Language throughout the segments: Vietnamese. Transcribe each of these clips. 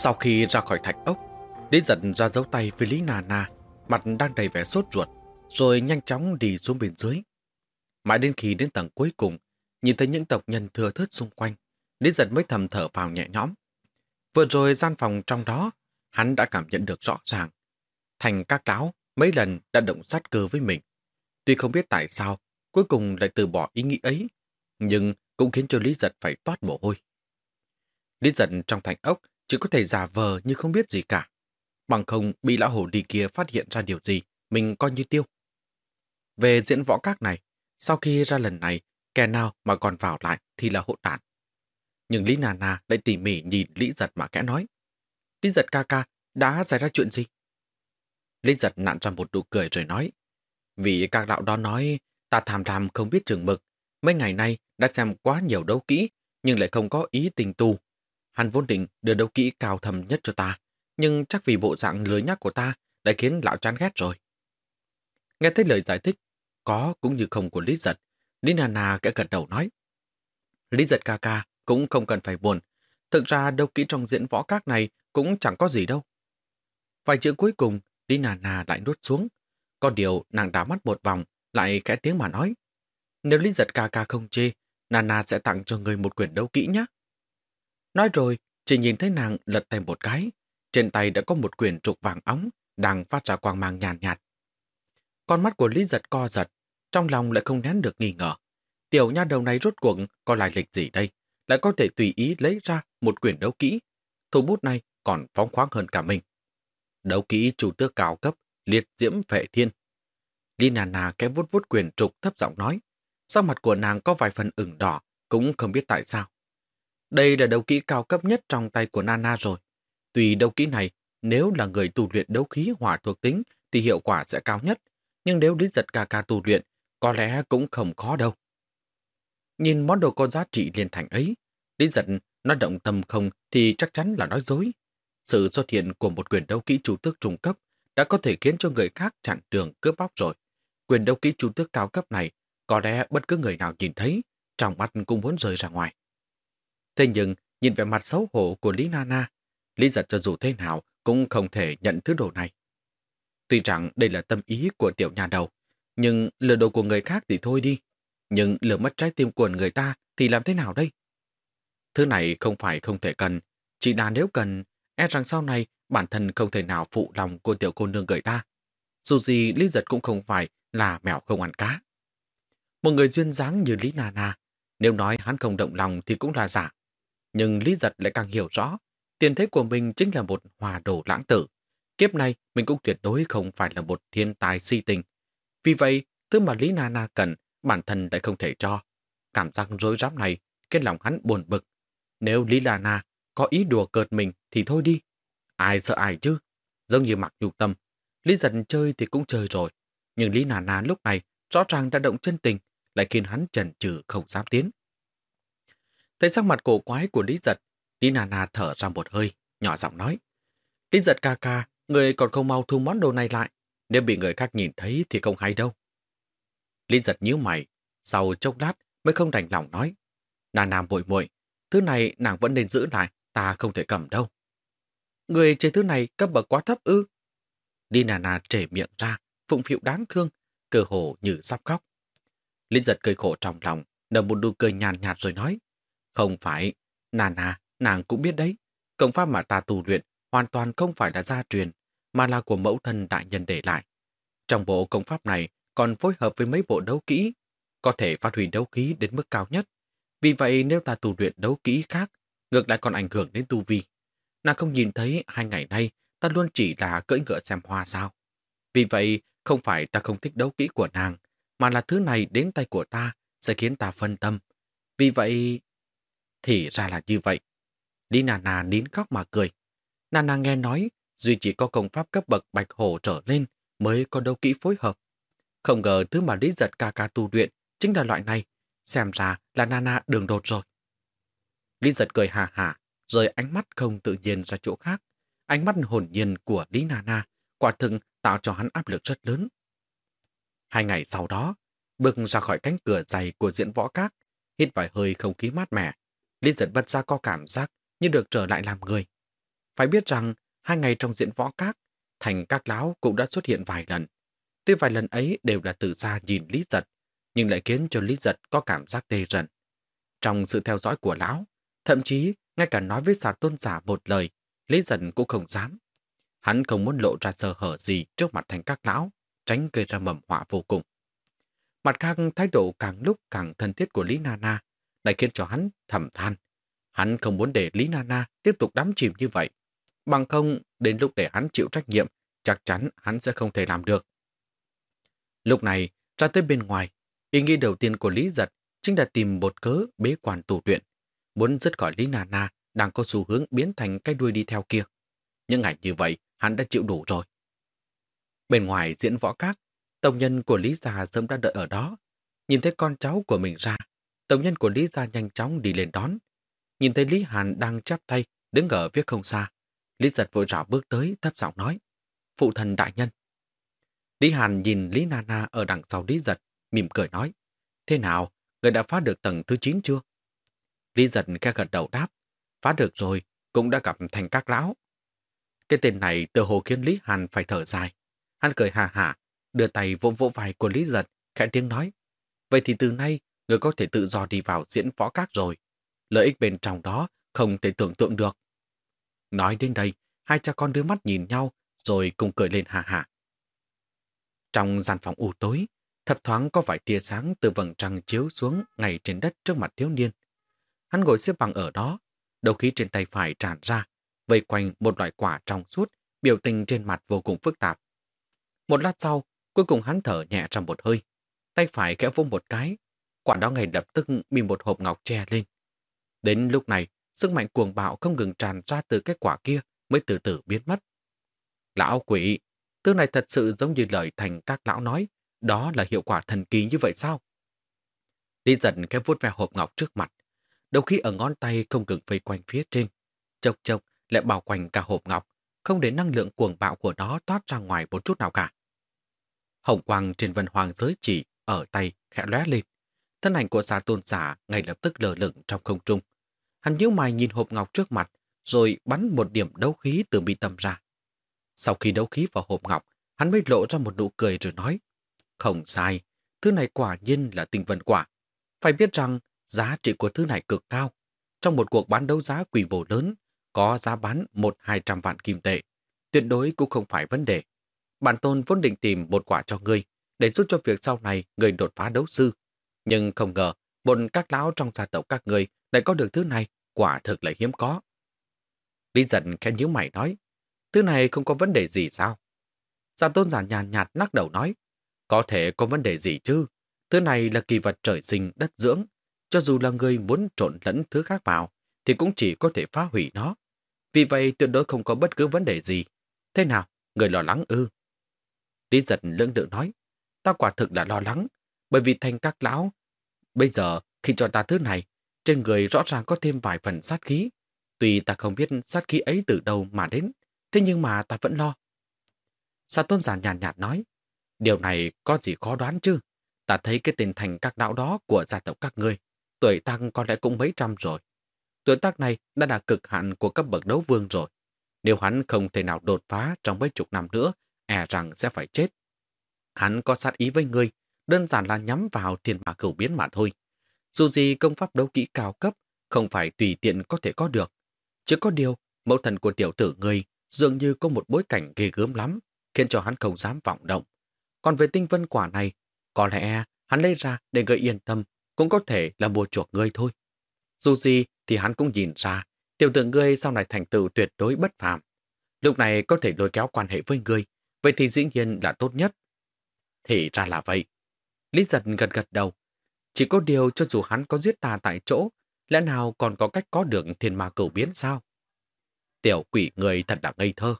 Sau khi ra khỏi thạch ốc, Lý giật ra dấu tay với Lý Nà Nà, mặt đang đầy vẻ sốt ruột, rồi nhanh chóng đi xuống bên dưới. Mãi đến khi đến tầng cuối cùng, nhìn thấy những tộc nhân thừa thớt xung quanh, Lý giật mới thầm thở vào nhẹ nhõm. Vừa rồi gian phòng trong đó, hắn đã cảm nhận được rõ ràng. Thành các lão mấy lần đã động sát cơ với mình. Tuy không biết tại sao, cuối cùng lại từ bỏ ý nghĩ ấy, nhưng cũng khiến cho Lý giật phải toát mồ hôi. Lý giật trong thành ốc chỉ có thể giả vờ như không biết gì cả. Bằng không bị lão hồ đi kia phát hiện ra điều gì, mình coi như tiêu. Về diễn võ các này, sau khi ra lần này, kẻ nào mà còn vào lại thì là hộ tản. Nhưng Lý Nà Nà lại tỉ mỉ nhìn Lý Giật mà kẽ nói. Lý Giật ca ca, đã xảy ra chuyện gì? Lý Giật nặn ra một nụ cười rồi nói. Vì các đạo đó nói, ta tham lam không biết trường mực. Mấy ngày nay đã xem quá nhiều đấu kỹ, nhưng lại không có ý tình tu. Hắn vốn định đưa đấu kỹ cao thầm nhất cho ta, nhưng chắc vì bộ dạng lưới nhắc của ta đã khiến lão chán ghét rồi. Nghe thấy lời giải thích, có cũng như không của Lý Giật, Lý nà nà kẽ gật đầu nói. Lý Giật ca ca cũng không cần phải buồn. Thực ra đấu kỹ trong diễn võ các này cũng chẳng có gì đâu. Vài chữ cuối cùng, Lý nà nà lại nuốt xuống. Có điều nàng đá mắt một vòng, lại khẽ tiếng mà nói. Nếu Lý Giật ca ca không chê, nà nà sẽ tặng cho người một quyển đấu kỹ nhé. Nói rồi, chỉ nhìn thấy nàng lật tay một cái. Trên tay đã có một quyển trục vàng óng, đang phát ra quang mang nhàn nhạt, nhạt. Con mắt của Lý Giật co giật, trong lòng lại không nén được nghi ngờ. Tiểu nha đầu này rốt cuộc có lại lịch gì đây? Lại có thể tùy ý lấy ra một quyển đấu kỹ. Thủ bút này còn phóng khoáng hơn cả mình. Đấu kỹ chủ tước cao cấp, liệt diễm vệ thiên. Lina Nà kém vút vút quyền trục thấp giọng nói. Sau mặt của nàng có vài phần ửng đỏ, cũng không biết tại sao. Đây là đấu kỹ cao cấp nhất trong tay của Nana rồi. Tùy đấu kỹ này, nếu là người tu luyện đấu khí hỏa thuộc tính thì hiệu quả sẽ cao nhất. Nhưng nếu đến giật ca ca tu luyện, có lẽ cũng không khó đâu. Nhìn món đồ có giá trị liên thành ấy, Lý giật nó động tâm không thì chắc chắn là nói dối. Sự xuất hiện của một quyền đấu kỹ chủ tước trung cấp đã có thể khiến cho người khác chặn đường cướp bóc rồi. Quyền đấu kỹ chủ tước cao cấp này có lẽ bất cứ người nào nhìn thấy, trong mắt cũng muốn rời ra ngoài. Thế nhưng, nhìn vẻ mặt xấu hổ của Lý Nana, Lý giật cho dù thế nào cũng không thể nhận thứ đồ này. Tuy rằng đây là tâm ý của tiểu nhà đầu, nhưng lừa đồ của người khác thì thôi đi. Nhưng lừa mất trái tim của người ta thì làm thế nào đây? Thứ này không phải không thể cần, chỉ là nếu cần, e rằng sau này bản thân không thể nào phụ lòng của tiểu cô nương người ta. Dù gì Lý Giật cũng không phải là mèo không ăn cá. Một người duyên dáng như Lý Nana, nếu nói hắn không động lòng thì cũng là giả. Nhưng Lý Giật lại càng hiểu rõ, tiền thế của mình chính là một hòa đồ lãng tử. Kiếp này mình cũng tuyệt đối không phải là một thiên tài si tình. Vì vậy, thứ mà Lý Nana cần, bản thân lại không thể cho. Cảm giác rối rắm này, khiến lòng hắn buồn bực. Nếu Lý Nana có ý đùa cợt mình thì thôi đi. Ai sợ ai chứ? Giống như mặc nhục tâm. Lý giật chơi thì cũng chơi rồi. Nhưng Lý Nana lúc này rõ ràng đã động chân tình, lại khiến hắn chần chừ không dám tiến. Thấy sắc mặt cổ quái của Lý Giật, Lý Nana thở ra một hơi, nhỏ giọng nói. Lý Giật ca ca, người còn không mau thu món đồ này lại. Nếu bị người khác nhìn thấy thì không hay đâu. Lý Giật nhíu mày, sau chốc lát mới không đành lòng nói. Nana bội muội thứ này nàng vẫn nên giữ lại, ta không thể cầm đâu. Người chơi thứ này cấp bậc quá thấp ư. Lý Nana trề miệng ra, phụng phịu đáng thương, cơ hồ như sắp khóc. Linh giật cười khổ trong lòng, nở một nụ cười nhàn nhạt rồi nói. Không phải, Nana, nàng cũng biết đấy. Công pháp mà ta tu luyện hoàn toàn không phải là gia truyền, mà là của mẫu thân đại nhân để lại. Trong bộ công pháp này còn phối hợp với mấy bộ đấu kỹ, có thể phát huy đấu khí đến mức cao nhất. Vì vậy nếu ta tu luyện đấu kỹ khác, ngược lại còn ảnh hưởng đến tu vi. Nàng không nhìn thấy hai ngày nay ta luôn chỉ là cưỡi ngựa xem hoa sao. Vì vậy, Không phải ta không thích đấu kỹ của nàng, mà là thứ này đến tay của ta sẽ khiến ta phân tâm. Vì vậy... Thì ra là như vậy. Lý nà nín khóc mà cười. Nà nà nghe nói Duy chỉ có công pháp cấp bậc bạch hổ trở lên mới có đấu kỹ phối hợp. Không ngờ thứ mà Lý Giật ca ca tu luyện chính là loại này. Xem ra là Nana đường đột rồi. Lý Giật cười hà hà, rồi ánh mắt không tự nhiên ra chỗ khác. Ánh mắt hồn nhiên của Lý Nana quả thực tạo cho hắn áp lực rất lớn. Hai ngày sau đó, bước ra khỏi cánh cửa dày của diễn võ các, hít vài hơi không khí mát mẻ, Lý Giật bật ra có cảm giác như được trở lại làm người. Phải biết rằng, hai ngày trong diễn võ các, thành các láo cũng đã xuất hiện vài lần. Tuy vài lần ấy đều là từ xa nhìn Lý Giật, nhưng lại khiến cho Lý Giật có cảm giác tê rần. Trong sự theo dõi của lão, thậm chí ngay cả nói với xà tôn giả một lời, Lý Giật cũng không dám. Hắn không muốn lộ ra sơ hở gì trước mặt thành các lão, tránh gây ra mầm họa vô cùng. Mặt khác, thái độ càng lúc càng thân thiết của Lý Nana lại khiến cho hắn thầm than. Hắn không muốn để Lý Nana tiếp tục đắm chìm như vậy. Bằng không, đến lúc để hắn chịu trách nhiệm, chắc chắn hắn sẽ không thể làm được. Lúc này, ra tới bên ngoài, ý nghĩ đầu tiên của Lý Giật chính là tìm một cớ bế quan tù luyện, muốn dứt khỏi Lý Nana đang có xu hướng biến thành cái đuôi đi theo kia. Những ngày như vậy, hắn đã chịu đủ rồi. Bên ngoài diễn võ các, tổng nhân của Lý Già sớm đã đợi ở đó. Nhìn thấy con cháu của mình ra, tổng nhân của Lý Gia nhanh chóng đi lên đón. Nhìn thấy Lý Hàn đang chắp tay, đứng ở phía không xa. Lý giật vội rảo bước tới, thấp giọng nói. Phụ thần đại nhân. Lý Hàn nhìn Lý Nana ở đằng sau Lý giật, mỉm cười nói. Thế nào, người đã phá được tầng thứ 9 chưa? Lý giật khe gật đầu đáp. Phá được rồi, cũng đã gặp thành các lão. Cái tên này tự hồ khiến Lý Hàn phải thở dài. Hắn cười hà hả, đưa tay vỗ vỗ vai của Lý Giật, khẽ tiếng nói. Vậy thì từ nay, người có thể tự do đi vào diễn võ các rồi. Lợi ích bên trong đó không thể tưởng tượng được. Nói đến đây, hai cha con đưa mắt nhìn nhau rồi cùng cười lên hà hà Trong gian phòng u tối, thập thoáng có vài tia sáng từ vầng trăng chiếu xuống ngay trên đất trước mặt thiếu niên. Hắn ngồi xếp bằng ở đó, đầu khí trên tay phải tràn ra, vây quanh một loại quả trong suốt, biểu tình trên mặt vô cùng phức tạp. Một lát sau, cuối cùng hắn thở nhẹ trong một hơi. Tay phải khẽ vung một cái, quả đó ngay lập tức bị một hộp ngọc che lên. Đến lúc này, sức mạnh cuồng bạo không ngừng tràn ra từ cái quả kia mới từ từ biến mất. Lão quỷ, thứ này thật sự giống như lời thành các lão nói, đó là hiệu quả thần kỳ như vậy sao? Lý giận khẽ vuốt ve hộp ngọc trước mặt, đầu khi ở ngón tay không ngừng vây quanh phía trên, chốc chốc lại bao quanh cả hộp ngọc, không để năng lượng cuồng bạo của nó thoát ra ngoài một chút nào cả. Hồng quang trên vân hoàng giới chỉ ở tay khẽ lóe lên. Thân ảnh của xà tôn giả ngay lập tức lờ lửng trong không trung. Hắn nhíu mày nhìn hộp ngọc trước mặt, rồi bắn một điểm đấu khí từ mi tâm ra. Sau khi đấu khí vào hộp ngọc, hắn mới lộ ra một nụ cười rồi nói, không sai, thứ này quả nhiên là tinh vân quả. Phải biết rằng giá trị của thứ này cực cao. Trong một cuộc bán đấu giá quỷ bổ lớn, có giá bán một hai trăm vạn kim tệ. Tuyệt đối cũng không phải vấn đề. Bản tôn vốn định tìm một quả cho ngươi, để giúp cho việc sau này người đột phá đấu sư. Nhưng không ngờ, bọn các lão trong gia tộc các người lại có được thứ này, quả thực là hiếm có. Lý giận khen nhíu mày nói, thứ này không có vấn đề gì sao? Gia tôn giả nhàn nhạt lắc đầu nói, có thể có vấn đề gì chứ? Thứ này là kỳ vật trời sinh đất dưỡng. Cho dù là người muốn trộn lẫn thứ khác vào, thì cũng chỉ có thể phá hủy nó. Vì vậy tuyệt đối không có bất cứ vấn đề gì. Thế nào, người lo lắng ư? Lý giật lưỡng lự nói, ta quả thực là lo lắng, bởi vì thành các lão. Bây giờ, khi cho ta thứ này, trên người rõ ràng có thêm vài phần sát khí. Tuy ta không biết sát khí ấy từ đâu mà đến, thế nhưng mà ta vẫn lo. Sa tôn giả nhàn nhạt, nhạt nói, điều này có gì khó đoán chứ? Ta thấy cái tên thành các đạo đó của gia tộc các ngươi, tuổi tăng có lẽ cũng mấy trăm rồi. Tuổi tác này đã là cực hạn của cấp bậc đấu vương rồi. Nếu hắn không thể nào đột phá trong mấy chục năm nữa, e rằng sẽ phải chết. Hắn có sát ý với ngươi, đơn giản là nhắm vào thiên mã cửu biến mà thôi. Dù gì công pháp đấu kỹ cao cấp, không phải tùy tiện có thể có được. Chỉ có điều, mẫu thần của tiểu tử ngươi dường như có một bối cảnh ghê gớm lắm, khiến cho hắn không dám vọng động. Còn về tinh vân quả này, có lẽ hắn lấy ra để gây yên tâm, cũng có thể là mua chuộc ngươi thôi. Dù gì thì hắn cũng nhìn ra, tiểu tử ngươi sau này thành tựu tuyệt đối bất phàm. Lúc này có thể lôi kéo quan hệ với ngươi, vậy thì dĩ nhiên là tốt nhất. Thì ra là vậy. Lý giật gật gật đầu. Chỉ có điều cho dù hắn có giết ta tại chỗ, lẽ nào còn có cách có được thiên ma cửu biến sao? Tiểu quỷ người thật là ngây thơ.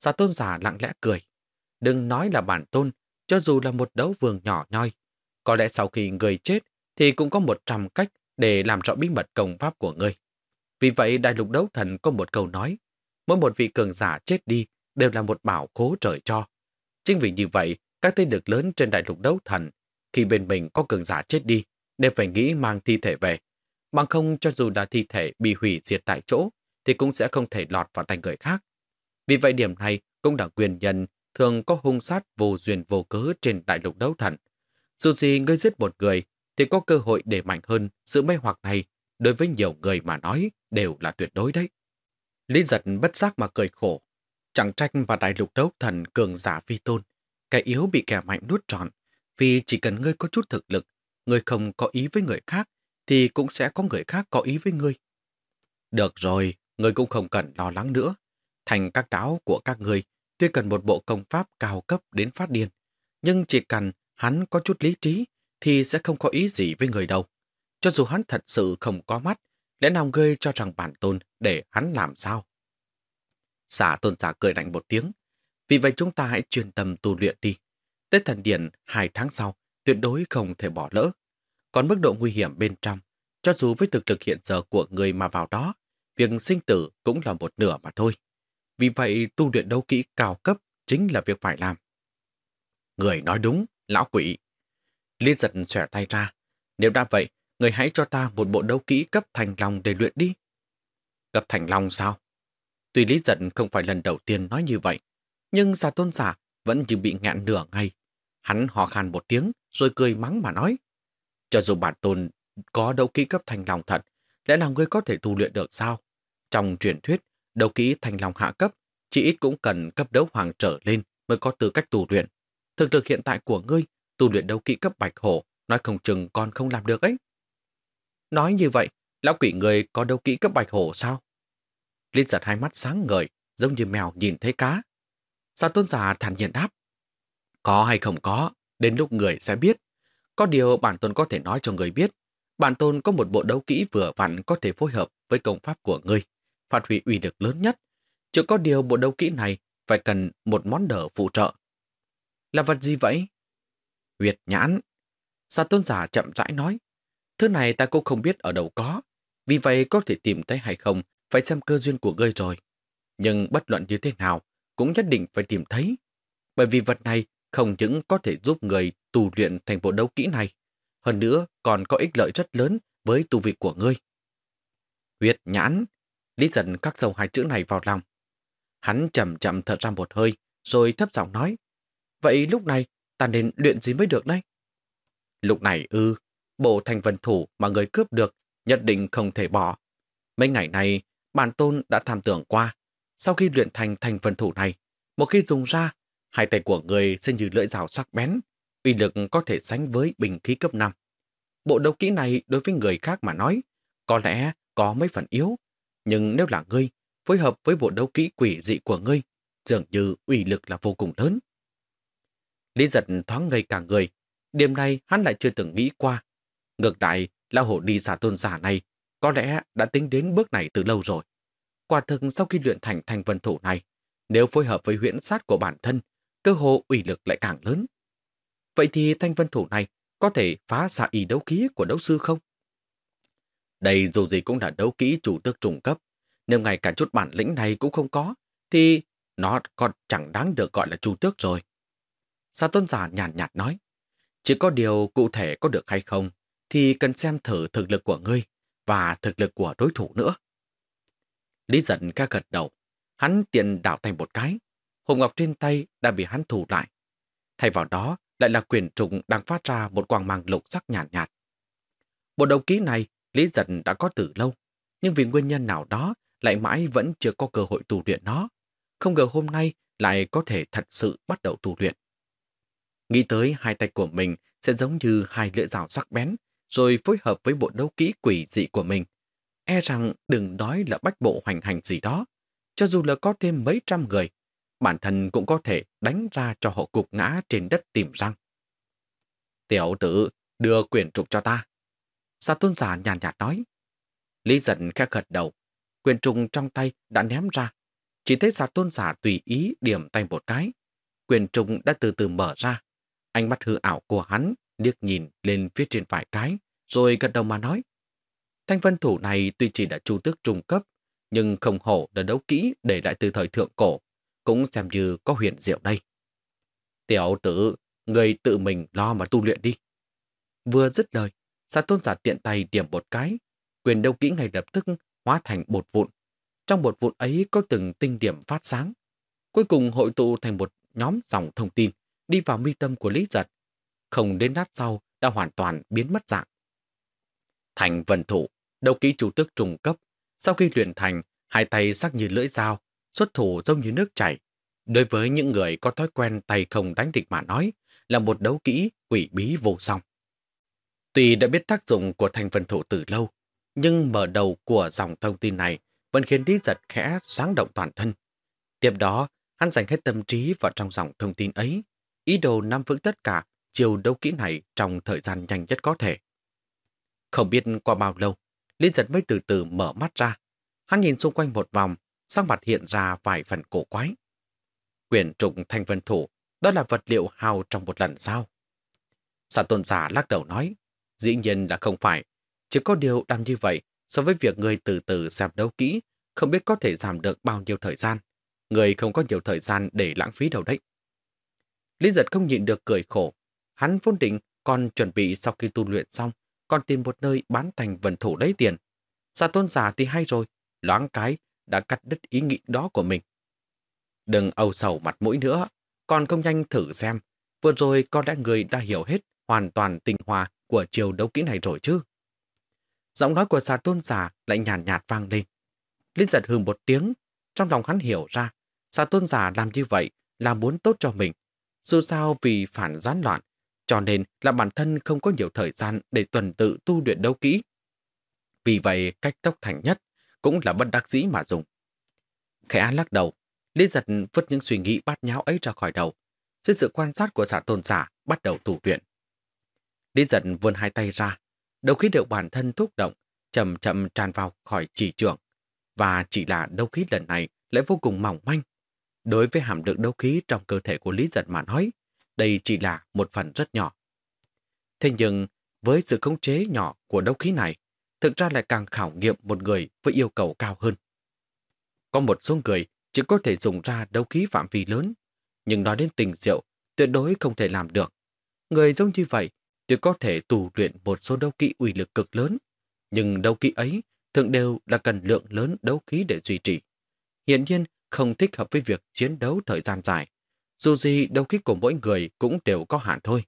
Giả tôn giả lặng lẽ cười. Đừng nói là bản tôn, cho dù là một đấu vương nhỏ nhoi. Có lẽ sau khi người chết thì cũng có một trăm cách để làm rõ bí mật công pháp của ngươi. Vì vậy đại lục đấu thần có một câu nói, mỗi một vị cường giả chết đi đều là một bảo khố trời cho. Chính vì như vậy, các thế lực lớn trên đại lục đấu thần, khi bên mình có cường giả chết đi, đều phải nghĩ mang thi thể về. Bằng không cho dù là thi thể bị hủy diệt tại chỗ, thì cũng sẽ không thể lọt vào tay người khác. Vì vậy điểm này cũng là nguyên nhân thường có hung sát vô duyên vô cớ trên đại lục đấu thần. Dù gì ngươi giết một người thì có cơ hội để mạnh hơn sự mê hoặc này đối với nhiều người mà nói đều là tuyệt đối đấy. Lý giật bất giác mà cười khổ. Chẳng trách và đại lục đấu thần cường giả vi tôn. cái yếu bị kẻ mạnh nuốt tròn. Vì chỉ cần ngươi có chút thực lực, ngươi không có ý với người khác, thì cũng sẽ có người khác có ý với ngươi. Được rồi, ngươi cũng không cần lo lắng nữa. Thành các đáo của các ngươi tuy cần một bộ công pháp cao cấp đến phát điên, nhưng chỉ cần hắn có chút lý trí thì sẽ không có ý gì với người đâu. Cho dù hắn thật sự không có mắt, lẽ nào ngươi cho rằng bản tôn để hắn làm sao? Xả tôn giả cười lạnh một tiếng. Vì vậy chúng ta hãy chuyên tâm tu luyện đi. Tết thần điện hai tháng sau tuyệt đối không thể bỏ lỡ. Còn mức độ nguy hiểm bên trong, cho dù với thực lực hiện giờ của người mà vào đó, việc sinh tử cũng là một nửa mà thôi. Vì vậy tu luyện đấu kỹ cao cấp chính là việc phải làm. Người nói đúng, lão quỷ. Liên giật xòe tay ra. Nếu đã vậy, người hãy cho ta một bộ đấu kỹ cấp thành lòng để luyện đi. Cấp thành lòng sao? Tuy Lý giận không phải lần đầu tiên nói như vậy, nhưng giả tôn giả vẫn như bị ngạn nửa ngay. Hắn hò khan một tiếng, rồi cười mắng mà nói. Cho dù bản tôn có đấu kỹ cấp thành lòng thật, lẽ nào ngươi có thể tu luyện được sao? Trong truyền thuyết, đấu kỹ thành lòng hạ cấp, chỉ ít cũng cần cấp đấu hoàng trở lên mới có tư cách tu luyện. Thực lực hiện tại của ngươi, tu luyện đấu kỹ cấp bạch hổ, nói không chừng còn không làm được ấy. Nói như vậy, lão quỷ người có đấu kỹ cấp bạch hổ sao? Linh giật hai mắt sáng ngời, giống như mèo nhìn thấy cá. Sa tôn giả thản nhiên đáp. Có hay không có, đến lúc người sẽ biết. Có điều bản tôn có thể nói cho người biết. Bản tôn có một bộ đấu kỹ vừa vặn có thể phối hợp với công pháp của ngươi, phát huy uy lực lớn nhất. Chứ có điều bộ đấu kỹ này phải cần một món đỡ phụ trợ. Là vật gì vậy? Huyệt nhãn. Sa tôn giả chậm rãi nói. Thứ này ta cũng không biết ở đâu có. Vì vậy có thể tìm thấy hay không phải xem cơ duyên của ngươi rồi. Nhưng bất luận như thế nào, cũng nhất định phải tìm thấy. Bởi vì vật này không những có thể giúp người tu luyện thành bộ đấu kỹ này, hơn nữa còn có ích lợi rất lớn với tu vị của ngươi. Huyết nhãn, Lý dần các dầu hai chữ này vào lòng. Hắn chậm chậm thở ra một hơi, rồi thấp giọng nói. Vậy lúc này, ta nên luyện gì mới được đây? Lúc này ư, bộ thành vân thủ mà người cướp được nhất định không thể bỏ. Mấy ngày này, bản tôn đã tham tưởng qua. Sau khi luyện thành thành vân thủ này, một khi dùng ra, hai tay của người sẽ như lưỡi rào sắc bén, uy lực có thể sánh với bình khí cấp 5. Bộ đấu kỹ này đối với người khác mà nói, có lẽ có mấy phần yếu, nhưng nếu là ngươi, phối hợp với bộ đấu kỹ quỷ dị của ngươi, dường như uy lực là vô cùng lớn. Lý giật thoáng ngây cả người, điểm này hắn lại chưa từng nghĩ qua. Ngược lại, lão hổ đi giả tôn giả này có lẽ đã tính đến bước này từ lâu rồi. Quả thực sau khi luyện thành thành vân thủ này, nếu phối hợp với huyễn sát của bản thân, cơ hồ ủy lực lại càng lớn. Vậy thì thanh vân thủ này có thể phá xạ y đấu khí của đấu sư không? Đây dù gì cũng là đấu kỹ chủ tước trùng cấp. Nếu ngay cả chút bản lĩnh này cũng không có, thì nó còn chẳng đáng được gọi là chủ tước rồi. Sa tôn giả nhàn nhạt, nhạt nói, chỉ có điều cụ thể có được hay không, thì cần xem thử thực lực của ngươi và thực lực của đối thủ nữa. Lý giận ca gật đầu, hắn tiện đảo thành một cái. Hồn Ngọc trên tay đã bị hắn thủ lại. Thay vào đó lại là quyền trùng đang phát ra một quang mang lục sắc nhàn nhạt, nhạt. Bộ đầu ký này Lý giận đã có từ lâu, nhưng vì nguyên nhân nào đó lại mãi vẫn chưa có cơ hội tu luyện nó. Không ngờ hôm nay lại có thể thật sự bắt đầu tu luyện. Nghĩ tới hai tay của mình sẽ giống như hai lưỡi rào sắc bén, rồi phối hợp với bộ đấu kỹ quỷ dị của mình. E rằng đừng nói là bách bộ hoành hành gì đó. Cho dù là có thêm mấy trăm người, bản thân cũng có thể đánh ra cho họ cục ngã trên đất tìm răng. Tiểu tử, đưa quyển trục cho ta. Sa tôn giả nhàn nhạt, nhạt nói. Lý giận khẽ gật đầu. Quyền trùng trong tay đã ném ra. Chỉ thấy sa tôn giả tùy ý điểm tay một cái. Quyền trùng đã từ từ mở ra. Ánh mắt hư ảo của hắn liếc nhìn lên phía trên vài cái, rồi gật đầu mà nói. Thanh vân thủ này tuy chỉ đã chu tước trung cấp, nhưng không hổ đã đấu kỹ để lại từ thời thượng cổ, cũng xem như có huyền diệu đây. Tiểu tử, người tự mình lo mà tu luyện đi. Vừa dứt lời, Sa tôn giả tiện tay điểm một cái, quyền đấu kỹ ngay lập tức hóa thành bột vụn. Trong bột vụn ấy có từng tinh điểm phát sáng. Cuối cùng hội tụ thành một nhóm dòng thông tin đi vào mi tâm của Lý Giật. Không đến nát sau đã hoàn toàn biến mất dạng. Thành vần thủ, đấu kỹ chủ tước trùng cấp. Sau khi luyện thành, hai tay sắc như lưỡi dao, xuất thủ giống như nước chảy. Đối với những người có thói quen tay không đánh địch mà nói, là một đấu kỹ quỷ bí vô song. Tuy đã biết tác dụng của thành phần thủ từ lâu, nhưng mở đầu của dòng thông tin này vẫn khiến Lý Giật khẽ sáng động toàn thân. Tiếp đó, hắn dành hết tâm trí vào trong dòng thông tin ấy, ý đồ nắm vững tất cả chiều đấu kỹ này trong thời gian nhanh nhất có thể. Không biết qua bao lâu, Lý Giật mới từ từ mở mắt ra. Hắn nhìn xung quanh một vòng, sang mặt hiện ra vài phần cổ quái. Quyền trục thanh vân thủ, đó là vật liệu hào trong một lần sao? Sa tôn giả lắc đầu nói, dĩ nhiên là không phải. Chỉ có điều làm như vậy, so với việc người từ từ xem đấu kỹ, không biết có thể giảm được bao nhiêu thời gian. Người không có nhiều thời gian để lãng phí đâu đấy. Lý giật không nhịn được cười khổ. Hắn vốn định còn chuẩn bị sau khi tu luyện xong, còn tìm một nơi bán thành vần thủ lấy tiền. Sa tôn giả thì hay rồi, loáng cái đã cắt đứt ý nghĩ đó của mình. Đừng âu sầu mặt mũi nữa, còn không nhanh thử xem. Vừa rồi có lẽ người đã hiểu hết hoàn toàn tình hòa của chiều đấu kỹ này rồi chứ. Giọng nói của xà tôn giả lại nhàn nhạt, nhạt vang lên. Linh giật hừ một tiếng, trong lòng hắn hiểu ra, xà tôn giả làm như vậy là muốn tốt cho mình. Dù sao vì phản gián loạn, cho nên là bản thân không có nhiều thời gian để tuần tự tu luyện đấu kỹ. Vì vậy, cách tốc thành nhất cũng là bất đắc dĩ mà dùng. Khẽ lắc đầu, Lý giật vứt những suy nghĩ bát nháo ấy ra khỏi đầu. Dưới sự quan sát của xã tôn giả bắt đầu tu luyện. Lý giật vươn hai tay ra, đầu khí được bản thân thúc động, chậm chậm tràn vào khỏi chỉ trường. Và chỉ là đấu khí lần này lại vô cùng mỏng manh. Đối với hàm lượng đấu khí trong cơ thể của Lý giật mà nói, đây chỉ là một phần rất nhỏ. Thế nhưng, với sự khống chế nhỏ của đấu khí này, thực ra lại càng khảo nghiệm một người với yêu cầu cao hơn. Có một số người chỉ có thể dùng ra đấu khí phạm vi lớn, nhưng nói đến tình diệu, tuyệt đối không thể làm được. Người giống như vậy tuy có thể tù luyện một số đấu kỹ uy lực cực lớn, nhưng đấu kỹ ấy thường đều là cần lượng lớn đấu khí để duy trì. Hiện nhiên không thích hợp với việc chiến đấu thời gian dài. Dù gì đấu khí của mỗi người cũng đều có hạn thôi.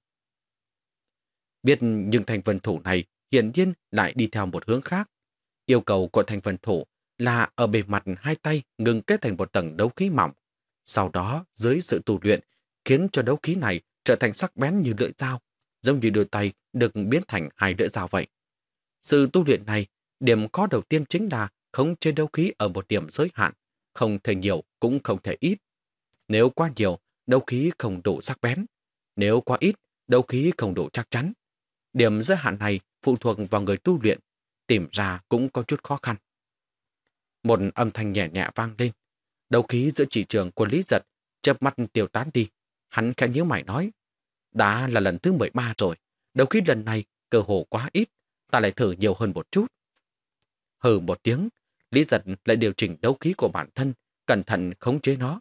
Biết nhưng thành phần thủ này hiện nhiên lại đi theo một hướng khác. Yêu cầu của thành phần thủ là ở bề mặt hai tay ngừng kết thành một tầng đấu khí mỏng. Sau đó, dưới sự tu luyện, khiến cho đấu khí này trở thành sắc bén như lưỡi dao, giống như đôi tay được biến thành hai lưỡi dao vậy. Sự tu luyện này, điểm khó đầu tiên chính là không chế đấu khí ở một điểm giới hạn, không thể nhiều cũng không thể ít. Nếu quá nhiều, đấu khí không đủ sắc bén. Nếu quá ít, đấu khí không đủ chắc chắn. Điểm giới hạn này phụ thuộc vào người tu luyện, tìm ra cũng có chút khó khăn. Một âm thanh nhẹ nhẹ vang lên. Đầu khí giữa chỉ trường của Lý Giật chớp mắt tiêu tán đi. Hắn khẽ nhíu mày nói. Đã là lần thứ 13 rồi. Đầu khí lần này cơ hồ quá ít. Ta lại thử nhiều hơn một chút. Hừ một tiếng, Lý Giật lại điều chỉnh đấu khí của bản thân, cẩn thận khống chế nó.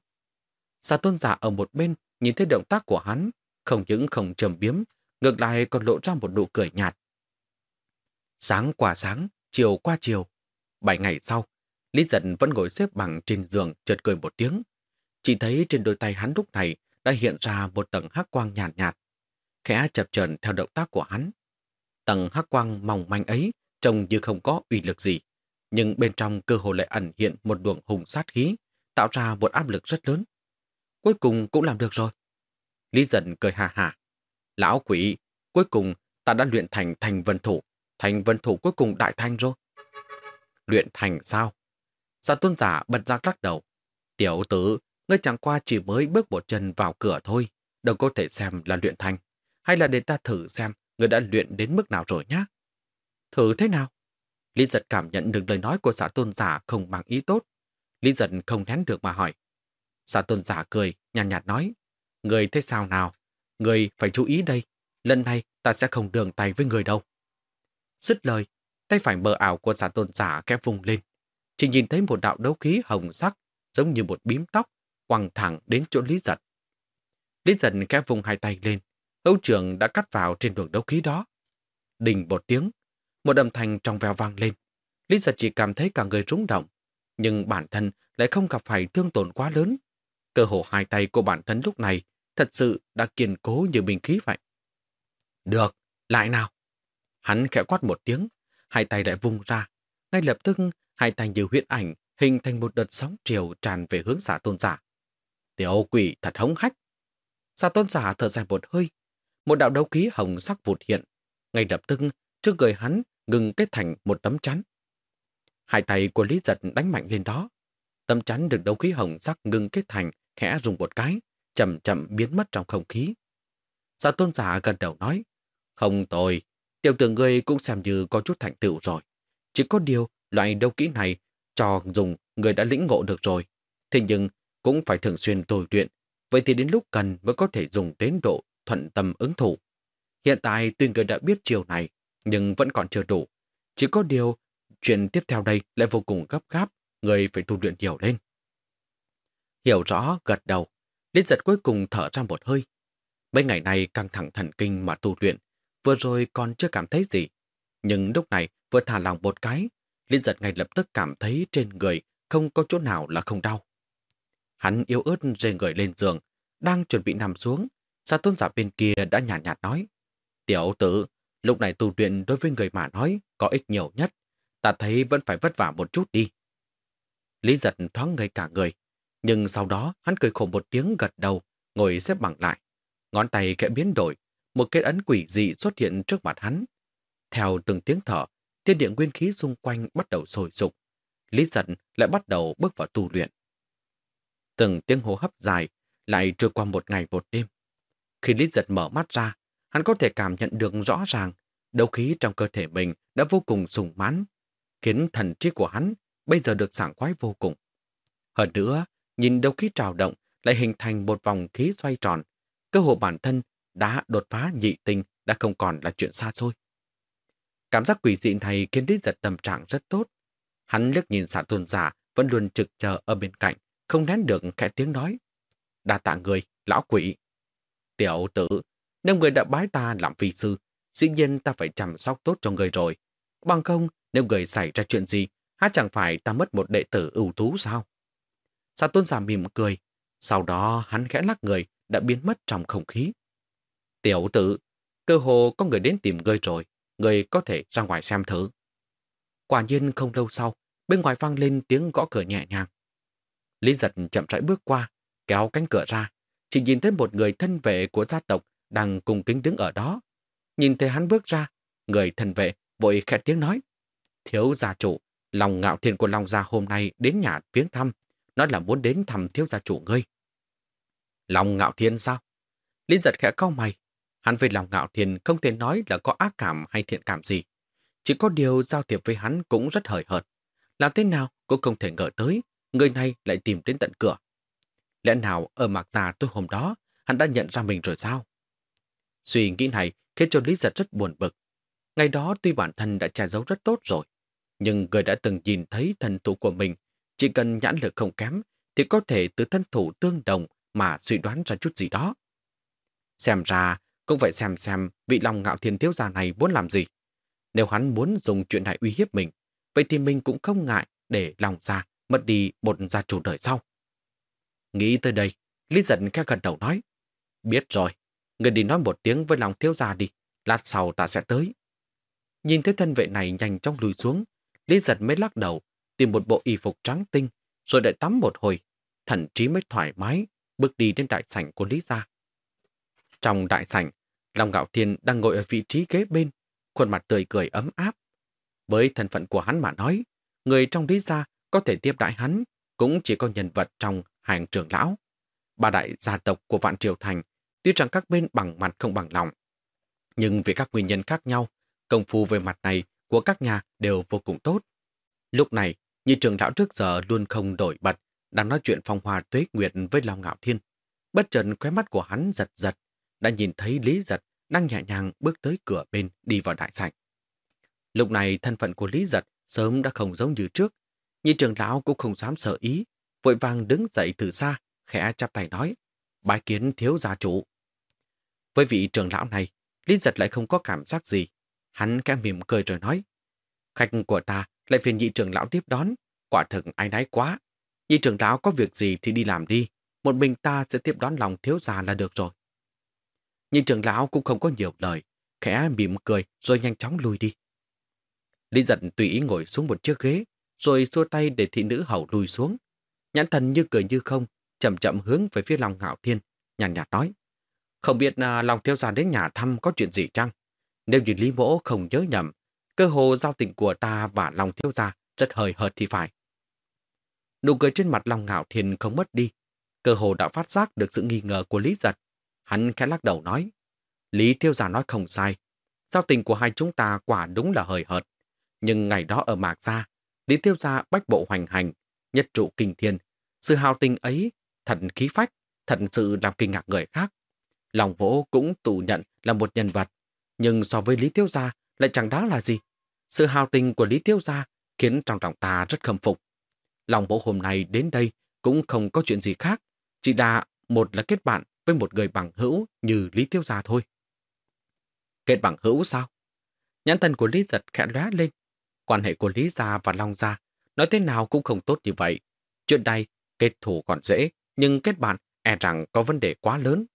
Sa tôn giả ở một bên nhìn thấy động tác của hắn, không những không trầm biếm, ngược lại còn lộ ra một nụ cười nhạt. Sáng qua sáng, chiều qua chiều. Bảy ngày sau, Lý giật vẫn ngồi xếp bằng trên giường chợt cười một tiếng. Chỉ thấy trên đôi tay hắn lúc này đã hiện ra một tầng hắc quang nhàn nhạt, nhạt, khẽ chập chờn theo động tác của hắn. Tầng hắc quang mỏng manh ấy trông như không có uy lực gì, nhưng bên trong cơ hồ lại ẩn hiện một luồng hùng sát khí, tạo ra một áp lực rất lớn. Cuối cùng cũng làm được rồi. Lý giận cười hà hà. Lão quỷ, cuối cùng ta đã luyện thành thành vân thủ. Thành vân thủ cuối cùng đại thanh rồi. Luyện thành sao? Giả tôn giả bật ra lắc đầu. Tiểu tử, ngươi chẳng qua chỉ mới bước một chân vào cửa thôi, đâu có thể xem là luyện thành. hay là để ta thử xem ngươi đã luyện đến mức nào rồi nhá. Thử thế nào? Lý giật cảm nhận được lời nói của xã tôn giả không mang ý tốt. Lý giật không nén được mà hỏi. Xã tôn giả cười, nhàn nhạt, nhạt nói. Người thế sao nào? Người phải chú ý đây. Lần này ta sẽ không đường tay với người đâu. Dứt lời, tay phải mờ ảo của giả tôn giả kép vùng lên. Chỉ nhìn thấy một đạo đấu khí hồng sắc giống như một bím tóc quăng thẳng đến chỗ Lý giật. Lý giật kép vùng hai tay lên. hấu trưởng đã cắt vào trên đường đấu khí đó. Đình một tiếng, một âm thanh trong veo vang lên. Lý giật chỉ cảm thấy cả người rung động, nhưng bản thân lại không gặp phải thương tổn quá lớn. Cơ hồ hai tay của bản thân lúc này thật sự đã kiên cố như bình khí vậy. Được, lại nào. Hắn khẽ quát một tiếng, hai tay lại vung ra. Ngay lập tức, hai tay như huyết ảnh hình thành một đợt sóng triều tràn về hướng xả tôn giả. Tiểu quỷ thật hống hách. Xả tôn giả thở dài một hơi. Một đạo đấu khí hồng sắc vụt hiện. Ngay lập tức, trước người hắn ngừng kết thành một tấm chắn. Hai tay của Lý Giật đánh mạnh lên đó. Tấm chắn được đấu khí hồng sắc ngừng kết thành, khẽ dùng một cái, chậm chậm biến mất trong không khí. giả tôn giả gần đầu nói, không tồi, tiểu tử ngươi cũng xem như có chút thành tựu rồi. Chỉ có điều, loại đấu kỹ này cho dùng người đã lĩnh ngộ được rồi. Thế nhưng cũng phải thường xuyên tôi luyện, vậy thì đến lúc cần mới có thể dùng đến độ thuận tâm ứng thủ. Hiện tại tuy người đã biết chiều này, nhưng vẫn còn chưa đủ. Chỉ có điều, chuyện tiếp theo đây lại vô cùng gấp gáp, người phải tu luyện nhiều lên. Hiểu rõ, gật đầu, Liên giật cuối cùng thở ra một hơi. Mấy ngày này căng thẳng thần kinh mà tu luyện, vừa rồi còn chưa cảm thấy gì. Nhưng lúc này vừa thả lòng một cái, Liên giật ngay lập tức cảm thấy trên người không có chỗ nào là không đau. Hắn yếu ớt rơi người lên giường, đang chuẩn bị nằm xuống. Sa tôn giả bên kia đã nhàn nhạt, nhạt nói. Tiểu tử, lúc này tu luyện đối với người mà nói có ích nhiều nhất. Ta thấy vẫn phải vất vả một chút đi. Lý giật thoáng ngây cả người, nhưng sau đó hắn cười khổ một tiếng gật đầu, ngồi xếp bằng lại. Ngón tay khẽ biến đổi, một kết ấn quỷ dị xuất hiện trước mặt hắn. Theo từng tiếng thở, thiên địa nguyên khí xung quanh bắt đầu sôi sục. Lý giật lại bắt đầu bước vào tu luyện. Từng tiếng hô hấp dài lại trôi qua một ngày một đêm. Khi Lý giật mở mắt ra, hắn có thể cảm nhận được rõ ràng đấu khí trong cơ thể mình đã vô cùng sùng mãn, khiến thần trí của hắn bây giờ được sảng khoái vô cùng. Hơn nữa, nhìn đấu khí trào động lại hình thành một vòng khí xoay tròn. Cơ hội bản thân đã đột phá nhị tinh đã không còn là chuyện xa xôi. Cảm giác quỷ dị này khiến Lý giật tâm trạng rất tốt. Hắn liếc nhìn xạ tôn giả vẫn luôn trực chờ ở bên cạnh, không nén được khẽ tiếng nói. Đa tạ người, lão quỷ. Tiểu tử, nếu người đã bái ta làm vị sư, dĩ nhiên ta phải chăm sóc tốt cho người rồi. Bằng không, nếu người xảy ra chuyện gì, há chẳng phải ta mất một đệ tử ưu tú sao? Sa tôn giả mỉm cười. Sau đó hắn khẽ lắc người, đã biến mất trong không khí. Tiểu tử, cơ hồ có người đến tìm ngươi rồi. Ngươi có thể ra ngoài xem thử. Quả nhiên không lâu sau, bên ngoài vang lên tiếng gõ cửa nhẹ nhàng. Lý giật chậm rãi bước qua, kéo cánh cửa ra, chỉ nhìn thấy một người thân vệ của gia tộc đang cùng kính đứng ở đó. Nhìn thấy hắn bước ra, người thân vệ vội khẽ tiếng nói. Thiếu gia chủ, lòng ngạo thiên của Long Gia hôm nay đến nhà viếng thăm, nói là muốn đến thăm thiếu gia chủ ngươi. Lòng ngạo thiên sao? Lý giật khẽ cau mày. Hắn về lòng ngạo thiền không thể nói là có ác cảm hay thiện cảm gì. Chỉ có điều giao thiệp với hắn cũng rất hời hợt. Làm thế nào cũng không thể ngờ tới, người này lại tìm đến tận cửa. Lẽ nào ở mạc già tôi hôm đó, hắn đã nhận ra mình rồi sao? Suy nghĩ này khiến cho Lý giật rất buồn bực. Ngày đó tuy bản thân đã che giấu rất tốt rồi, nhưng người đã từng nhìn thấy thần thủ của mình chỉ cần nhãn lực không kém, thì có thể từ thân thủ tương đồng mà suy đoán ra chút gì đó. Xem ra, cũng phải xem xem vị lòng ngạo thiên thiếu gia này muốn làm gì. Nếu hắn muốn dùng chuyện này uy hiếp mình, vậy thì mình cũng không ngại để lòng ra mất đi một gia chủ đời sau. Nghĩ tới đây, Lý giận khẽ gần đầu nói. Biết rồi, người đi nói một tiếng với lòng thiếu gia đi, lát sau ta sẽ tới. Nhìn thấy thân vệ này nhanh chóng lùi xuống, Lý giật mới lắc đầu, tìm một bộ y phục trắng tinh, rồi đợi tắm một hồi, thậm chí mới thoải mái, bước đi đến đại sảnh của Lý Gia. Trong đại sảnh, Long Gạo Thiên đang ngồi ở vị trí kế bên, khuôn mặt tươi cười ấm áp. Với thân phận của hắn mà nói, người trong Lý Gia có thể tiếp đại hắn cũng chỉ có nhân vật trong hàng trưởng lão. Ba đại gia tộc của Vạn Triều Thành, tuy rằng các bên bằng mặt không bằng lòng, Nhưng vì các nguyên nhân khác nhau, công phu về mặt này của các nhà đều vô cùng tốt. Lúc này, như trưởng lão trước giờ luôn không đổi bật, đang nói chuyện phong hòa tuế nguyệt với Long Ngạo Thiên. Bất chợt khóe mắt của hắn giật giật, đã nhìn thấy Lý Giật đang nhẹ nhàng bước tới cửa bên đi vào đại sảnh. Lúc này thân phận của Lý Giật sớm đã không giống như trước. Nhị trưởng lão cũng không dám sợ ý, vội vàng đứng dậy từ xa, khẽ chắp tay nói, bái kiến thiếu gia chủ. Với vị trưởng lão này, Lý Giật lại không có cảm giác gì. Hắn khẽ mỉm cười rồi nói, khách của ta lại phiền nhị trưởng lão tiếp đón, quả thực ai nái quá. Nhị trưởng lão có việc gì thì đi làm đi, một mình ta sẽ tiếp đón lòng thiếu gia là được rồi. Nhị trưởng lão cũng không có nhiều lời, khẽ mỉm cười rồi nhanh chóng lui đi. Lý giận tùy ý ngồi xuống một chiếc ghế, rồi xua tay để thị nữ hầu lùi xuống. Nhãn thần như cười như không, chậm chậm hướng về phía lòng ngạo thiên, nhàn nhạt, nói. Không biết à, lòng thiếu gia đến nhà thăm có chuyện gì chăng? Nếu như Lý Mỗ không nhớ nhầm, cơ hồ giao tình của ta và lòng thiếu gia rất hời hợt thì phải. Nụ cười trên mặt lòng ngạo thiên không mất đi. Cơ hồ đã phát giác được sự nghi ngờ của Lý Giật. Hắn khẽ lắc đầu nói. Lý Thiêu gia nói không sai. Giao tình của hai chúng ta quả đúng là hời hợt. Nhưng ngày đó ở Mạc Gia, Lý Tiêu Gia bách bộ hoành hành, nhất trụ kinh thiên. Sự hào tình ấy, thật khí phách, thật sự làm kinh ngạc người khác. Lòng vỗ cũng tù nhận là một nhân vật, nhưng so với Lý Tiêu Gia lại chẳng đáng là gì. Sự hào tình của Lý Tiêu Gia khiến trong lòng ta rất khâm phục. Lòng vỗ hôm nay đến đây cũng không có chuyện gì khác, chỉ là một là kết bạn với một người bằng hữu như Lý Tiêu Gia thôi. Kết bằng hữu sao? Nhãn thần của Lý Giật khẽ lóe lên, Quan hệ của Lý Gia và Long Gia nói thế nào cũng không tốt như vậy. Chuyện này, kết thủ còn dễ, nhưng kết bạn e rằng có vấn đề quá lớn.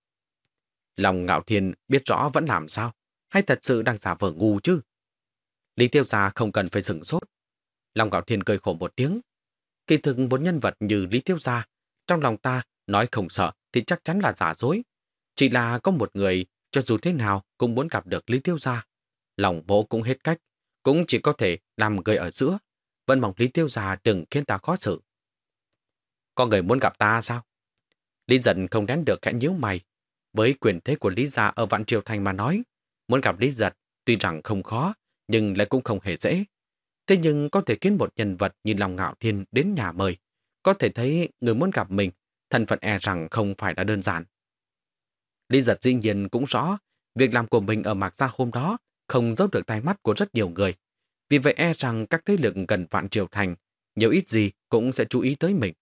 Lòng ngạo thiên biết rõ vẫn làm sao, hay thật sự đang giả vờ ngu chứ? Lý Tiêu Gia không cần phải sửng sốt. Lòng ngạo thiên cười khổ một tiếng. Kỳ thực một nhân vật như Lý Tiêu Gia, trong lòng ta nói không sợ thì chắc chắn là giả dối. Chỉ là có một người, cho dù thế nào cũng muốn gặp được Lý Tiêu Gia. Lòng bố cũng hết cách, cũng chỉ có thể làm người ở giữa. Vẫn mong Lý Tiêu gia đừng khiến ta khó xử. Có người muốn gặp ta sao? Lý giật không đánh được khẽ nhíu mày. Với quyền thế của Lý Gia ở Vạn Triều Thành mà nói, muốn gặp Lý giật tuy rằng không khó, nhưng lại cũng không hề dễ. Thế nhưng có thể khiến một nhân vật như lòng ngạo thiên đến nhà mời. Có thể thấy người muốn gặp mình, thân phận e rằng không phải là đơn giản. Lý giật dĩ nhiên cũng rõ, việc làm của mình ở Mạc Gia hôm đó không giấu được tai mắt của rất nhiều người. Vì vậy e rằng các thế lực gần vạn triều thành, nhiều ít gì cũng sẽ chú ý tới mình.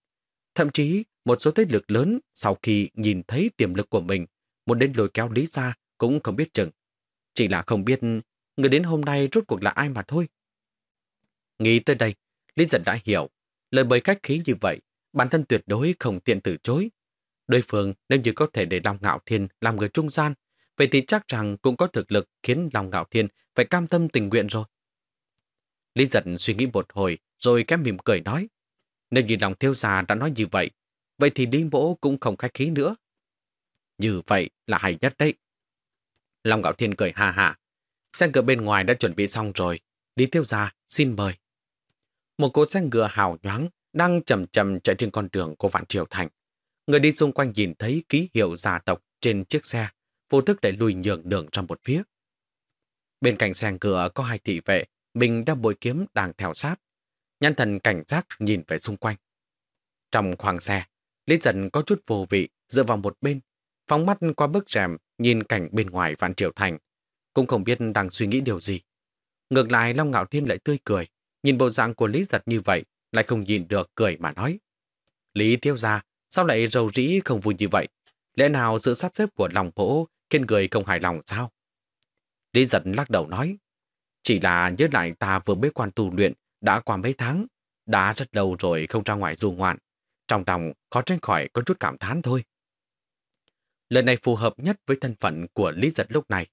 Thậm chí, một số thế lực lớn sau khi nhìn thấy tiềm lực của mình, muốn đến lôi kéo Lý ra cũng không biết chừng. Chỉ là không biết người đến hôm nay rốt cuộc là ai mà thôi. Nghĩ tới đây, Lý giật đã hiểu, lời mời cách khí như vậy, bản thân tuyệt đối không tiện từ chối. Đối phương nếu như có thể để Long Ngạo Thiên làm người trung gian, vậy thì chắc rằng cũng có thực lực khiến long ngạo thiên phải cam tâm tình nguyện rồi. Lý giật suy nghĩ một hồi, rồi kém mỉm cười nói, nếu như lòng thiêu già đã nói như vậy, vậy thì Lý Mỗ cũng không khách khí nữa. Như vậy là hay nhất đấy. Long Ngạo Thiên cười hà hà. Xe ngựa bên ngoài đã chuẩn bị xong rồi. Đi tiêu gia, xin mời. Một cỗ xe ngựa hào nhoáng đang chậm chậm chạy trên con đường của Vạn Triều Thành. Người đi xung quanh nhìn thấy ký hiệu gia tộc trên chiếc xe, vô thức để lùi nhường đường trong một phía. Bên cạnh xe cửa có hai thị vệ, mình đang bội kiếm đang theo sát. Nhãn thần cảnh giác nhìn về xung quanh. Trong khoang xe, Lý Dân có chút vô vị dựa vào một bên, phóng mắt qua bức rèm nhìn cảnh bên ngoài Vạn Triều Thành, cũng không biết đang suy nghĩ điều gì. Ngược lại Long Ngạo Thiên lại tươi cười, nhìn bộ dạng của Lý giật như vậy, lại không nhìn được cười mà nói. Lý thiếu gia, sao lại rầu rĩ không vui như vậy? Lẽ nào sự sắp xếp của lòng hổ khiến người không hài lòng sao? Lý giật lắc đầu nói, chỉ là nhớ lại ta vừa bế quan tu luyện đã qua mấy tháng, đã rất lâu rồi không ra ngoài du ngoạn. Trong lòng khó tránh khỏi có chút cảm thán thôi. Lần này phù hợp nhất với thân phận của Lý giật lúc này.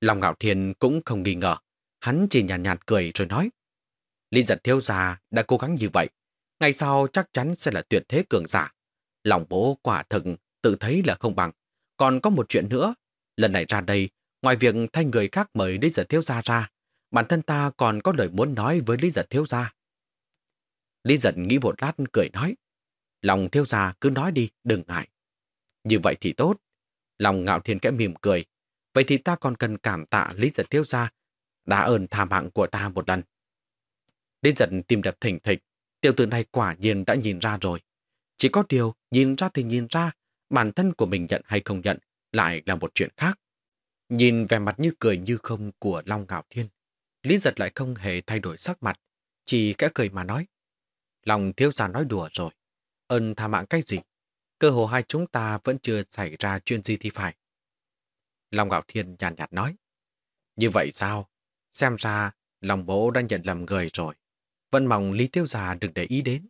Lòng ngạo thiên cũng không nghi ngờ. Hắn chỉ nhàn nhạt, nhạt cười rồi nói. Linh giật thiếu già đã cố gắng như vậy. Ngày sau chắc chắn sẽ là tuyệt thế cường giả. Lòng bố quả thực tự thấy là không bằng. Còn có một chuyện nữa, lần này ra đây, ngoài việc thay người khác mời Lý Giật Thiếu Gia ra, bản thân ta còn có lời muốn nói với Lý Giật Thiếu Gia. Lý Giật nghĩ một lát cười nói, lòng Thiếu Gia cứ nói đi, đừng ngại. Như vậy thì tốt. Lòng ngạo thiên kẽ mỉm cười. vậy thì ta còn cần cảm tạ Lý Giật thiếu gia đã ơn tha hạng của ta một lần. Đến giận tìm đập thỉnh thịch, tiểu tử này quả nhiên đã nhìn ra rồi. Chỉ có điều, nhìn ra thì nhìn ra, bản thân của mình nhận hay không nhận lại là một chuyện khác. Nhìn vẻ mặt như cười như không của Long Ngạo Thiên, Lý Giật lại không hề thay đổi sắc mặt, chỉ kẽ cười mà nói. Lòng thiếu gia nói đùa rồi. Ơn tha mạng cái gì? Cơ hồ hai chúng ta vẫn chưa xảy ra chuyện gì thì phải. Long Ngạo Thiên nhàn nhạt, nhạt nói. Như vậy sao? Xem ra lòng bố đã nhận lầm người rồi. Vẫn mong Lý Tiêu Già đừng để ý đến.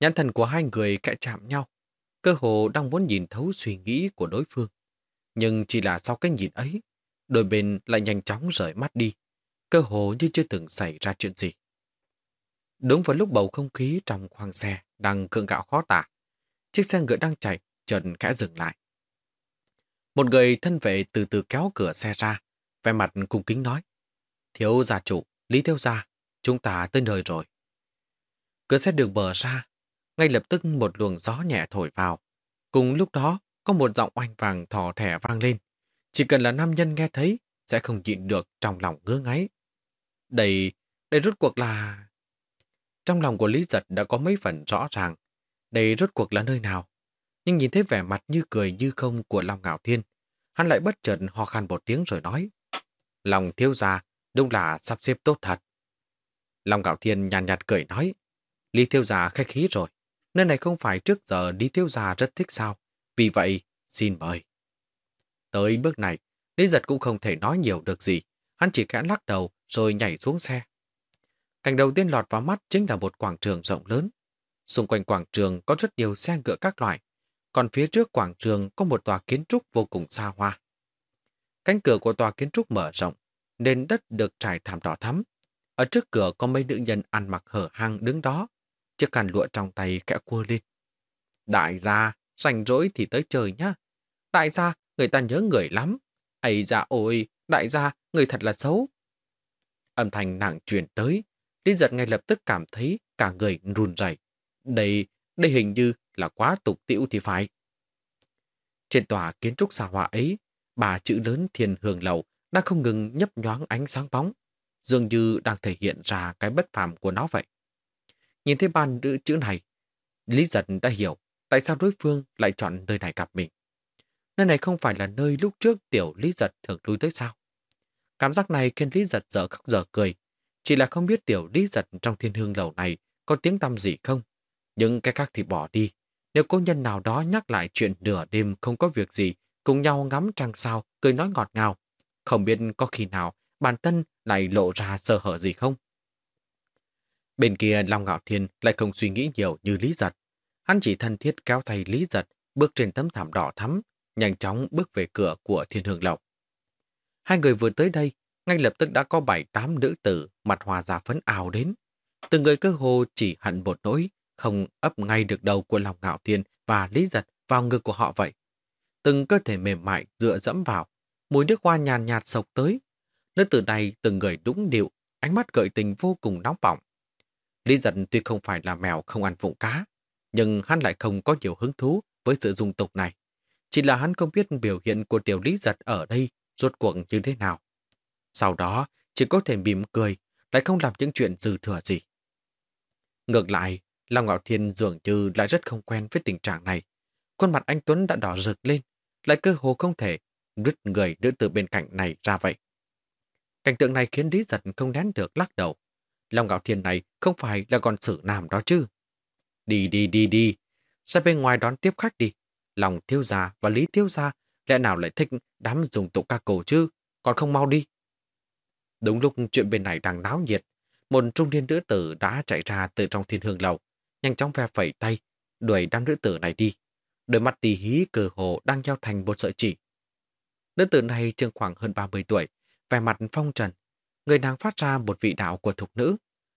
Nhãn thần của hai người kẽ chạm nhau. Cơ hồ đang muốn nhìn thấu suy nghĩ của đối phương. Nhưng chỉ là sau cái nhìn ấy, đôi bên lại nhanh chóng rời mắt đi. Cơ hồ như chưa từng xảy ra chuyện gì. Đúng vào lúc bầu không khí trong khoang xe đang cượng gạo khó tả, chiếc xe ngựa đang chạy chợt khẽ dừng lại. Một người thân vệ từ từ kéo cửa xe ra, vẻ mặt cung kính nói. Thiếu gia chủ, Lý Thiếu Gia, chúng ta tới nơi rồi. Cửa xe đường bờ ra, ngay lập tức một luồng gió nhẹ thổi vào. Cùng lúc đó, có một giọng oanh vàng thỏ thẻ vang lên. Chỉ cần là nam nhân nghe thấy, sẽ không nhịn được trong lòng ngứa ngáy. Đây, đây rốt cuộc là... Trong lòng của Lý Giật đã có mấy phần rõ ràng. Đây rốt cuộc là nơi nào? Nhưng nhìn thấy vẻ mặt như cười như không của Long Ngạo Thiên, hắn lại bất chợt ho khan một tiếng rồi nói. Lòng thiếu gia, đúng là sắp xếp tốt thật. Long Ngạo Thiên nhàn nhạt, nhạt cười nói. Lý tiêu gia khách khí rồi. Nơi này không phải trước giờ Lý tiêu gia rất thích sao. Vì vậy, xin mời. Tới bước này, Lý giật cũng không thể nói nhiều được gì. Hắn chỉ khẽ lắc đầu rồi nhảy xuống xe. Cảnh đầu tiên lọt vào mắt chính là một quảng trường rộng lớn. Xung quanh quảng trường có rất nhiều xe ngựa các loại, còn phía trước quảng trường có một tòa kiến trúc vô cùng xa hoa. Cánh cửa của tòa kiến trúc mở rộng, nên đất được trải thảm đỏ thắm. Ở trước cửa có mấy nữ nhân ăn mặc hở hang đứng đó, chiếc càn lụa trong tay kẽ cua lên. Đại gia, rảnh rỗi thì tới chơi nhá. Đại gia, người ta nhớ người lắm. Ây da ôi, đại gia, người thật là xấu. Âm thanh nặng truyền tới, Lý giật ngay lập tức cảm thấy cả người run rẩy. Đây, đây hình như là quá tục tiễu thì phải. Trên tòa kiến trúc xa hoa ấy, bà chữ lớn thiền hưởng lầu đang không ngừng nhấp nhoáng ánh sáng bóng, dường như đang thể hiện ra cái bất phàm của nó vậy. Nhìn thấy ban nữ chữ này, Lý giật đã hiểu tại sao đối phương lại chọn nơi này gặp mình. Nơi này không phải là nơi lúc trước tiểu Lý giật thường lui tới sao. Cảm giác này khiến Lý giật giờ khóc giờ cười, chỉ là không biết tiểu lý giật trong thiên hương lầu này có tiếng tăm gì không. Nhưng cái khác thì bỏ đi. Nếu cô nhân nào đó nhắc lại chuyện nửa đêm không có việc gì, cùng nhau ngắm trăng sao, cười nói ngọt ngào. Không biết có khi nào bản thân lại lộ ra sơ hở gì không? Bên kia Long Ngạo Thiên lại không suy nghĩ nhiều như Lý Giật. Hắn chỉ thân thiết kéo tay Lý Giật, bước trên tấm thảm đỏ thắm, nhanh chóng bước về cửa của thiên hương lộc. Hai người vừa tới đây, ngay lập tức đã có bảy tám nữ tử mặt hòa giả phấn ảo đến. Từng người cơ hồ chỉ hận một nỗi, không ấp ngay được đầu của long ngạo thiên và lý giật vào ngực của họ vậy. Từng cơ thể mềm mại dựa dẫm vào, mùi nước hoa nhàn nhạt sộc tới. Nữ tử này từng người đúng điệu, ánh mắt gợi tình vô cùng nóng bỏng. Lý giật tuy không phải là mèo không ăn vụng cá, nhưng hắn lại không có nhiều hứng thú với sự dung tục này. Chỉ là hắn không biết biểu hiện của tiểu lý giật ở đây rốt cuộc như thế nào. Sau đó, chỉ có thể mỉm cười, lại không làm những chuyện dư thừa gì. Ngược lại, Long Ngạo Thiên dường như lại rất không quen với tình trạng này. Khuôn mặt anh Tuấn đã đỏ rực lên, lại cơ hồ không thể rứt người nữ từ bên cạnh này ra vậy. Cảnh tượng này khiến Lý Giật không nén được lắc đầu. Long Ngạo Thiên này không phải là con sử nam đó chứ. Đi đi đi đi, ra bên ngoài đón tiếp khách đi. Lòng thiếu gia và Lý thiếu gia lẽ nào lại thích đám dùng tụ ca cổ chứ, còn không mau đi. Đúng lúc chuyện bên này đang náo nhiệt, một trung niên nữ tử đã chạy ra từ trong thiên hương lầu, nhanh chóng ve phẩy tay, đuổi đám nữ tử này đi. Đôi mắt tì hí cờ hồ đang giao thành một sợi chỉ. Nữ tử này chừng khoảng hơn 30 tuổi, vẻ mặt phong trần. Người nàng phát ra một vị đạo của thục nữ,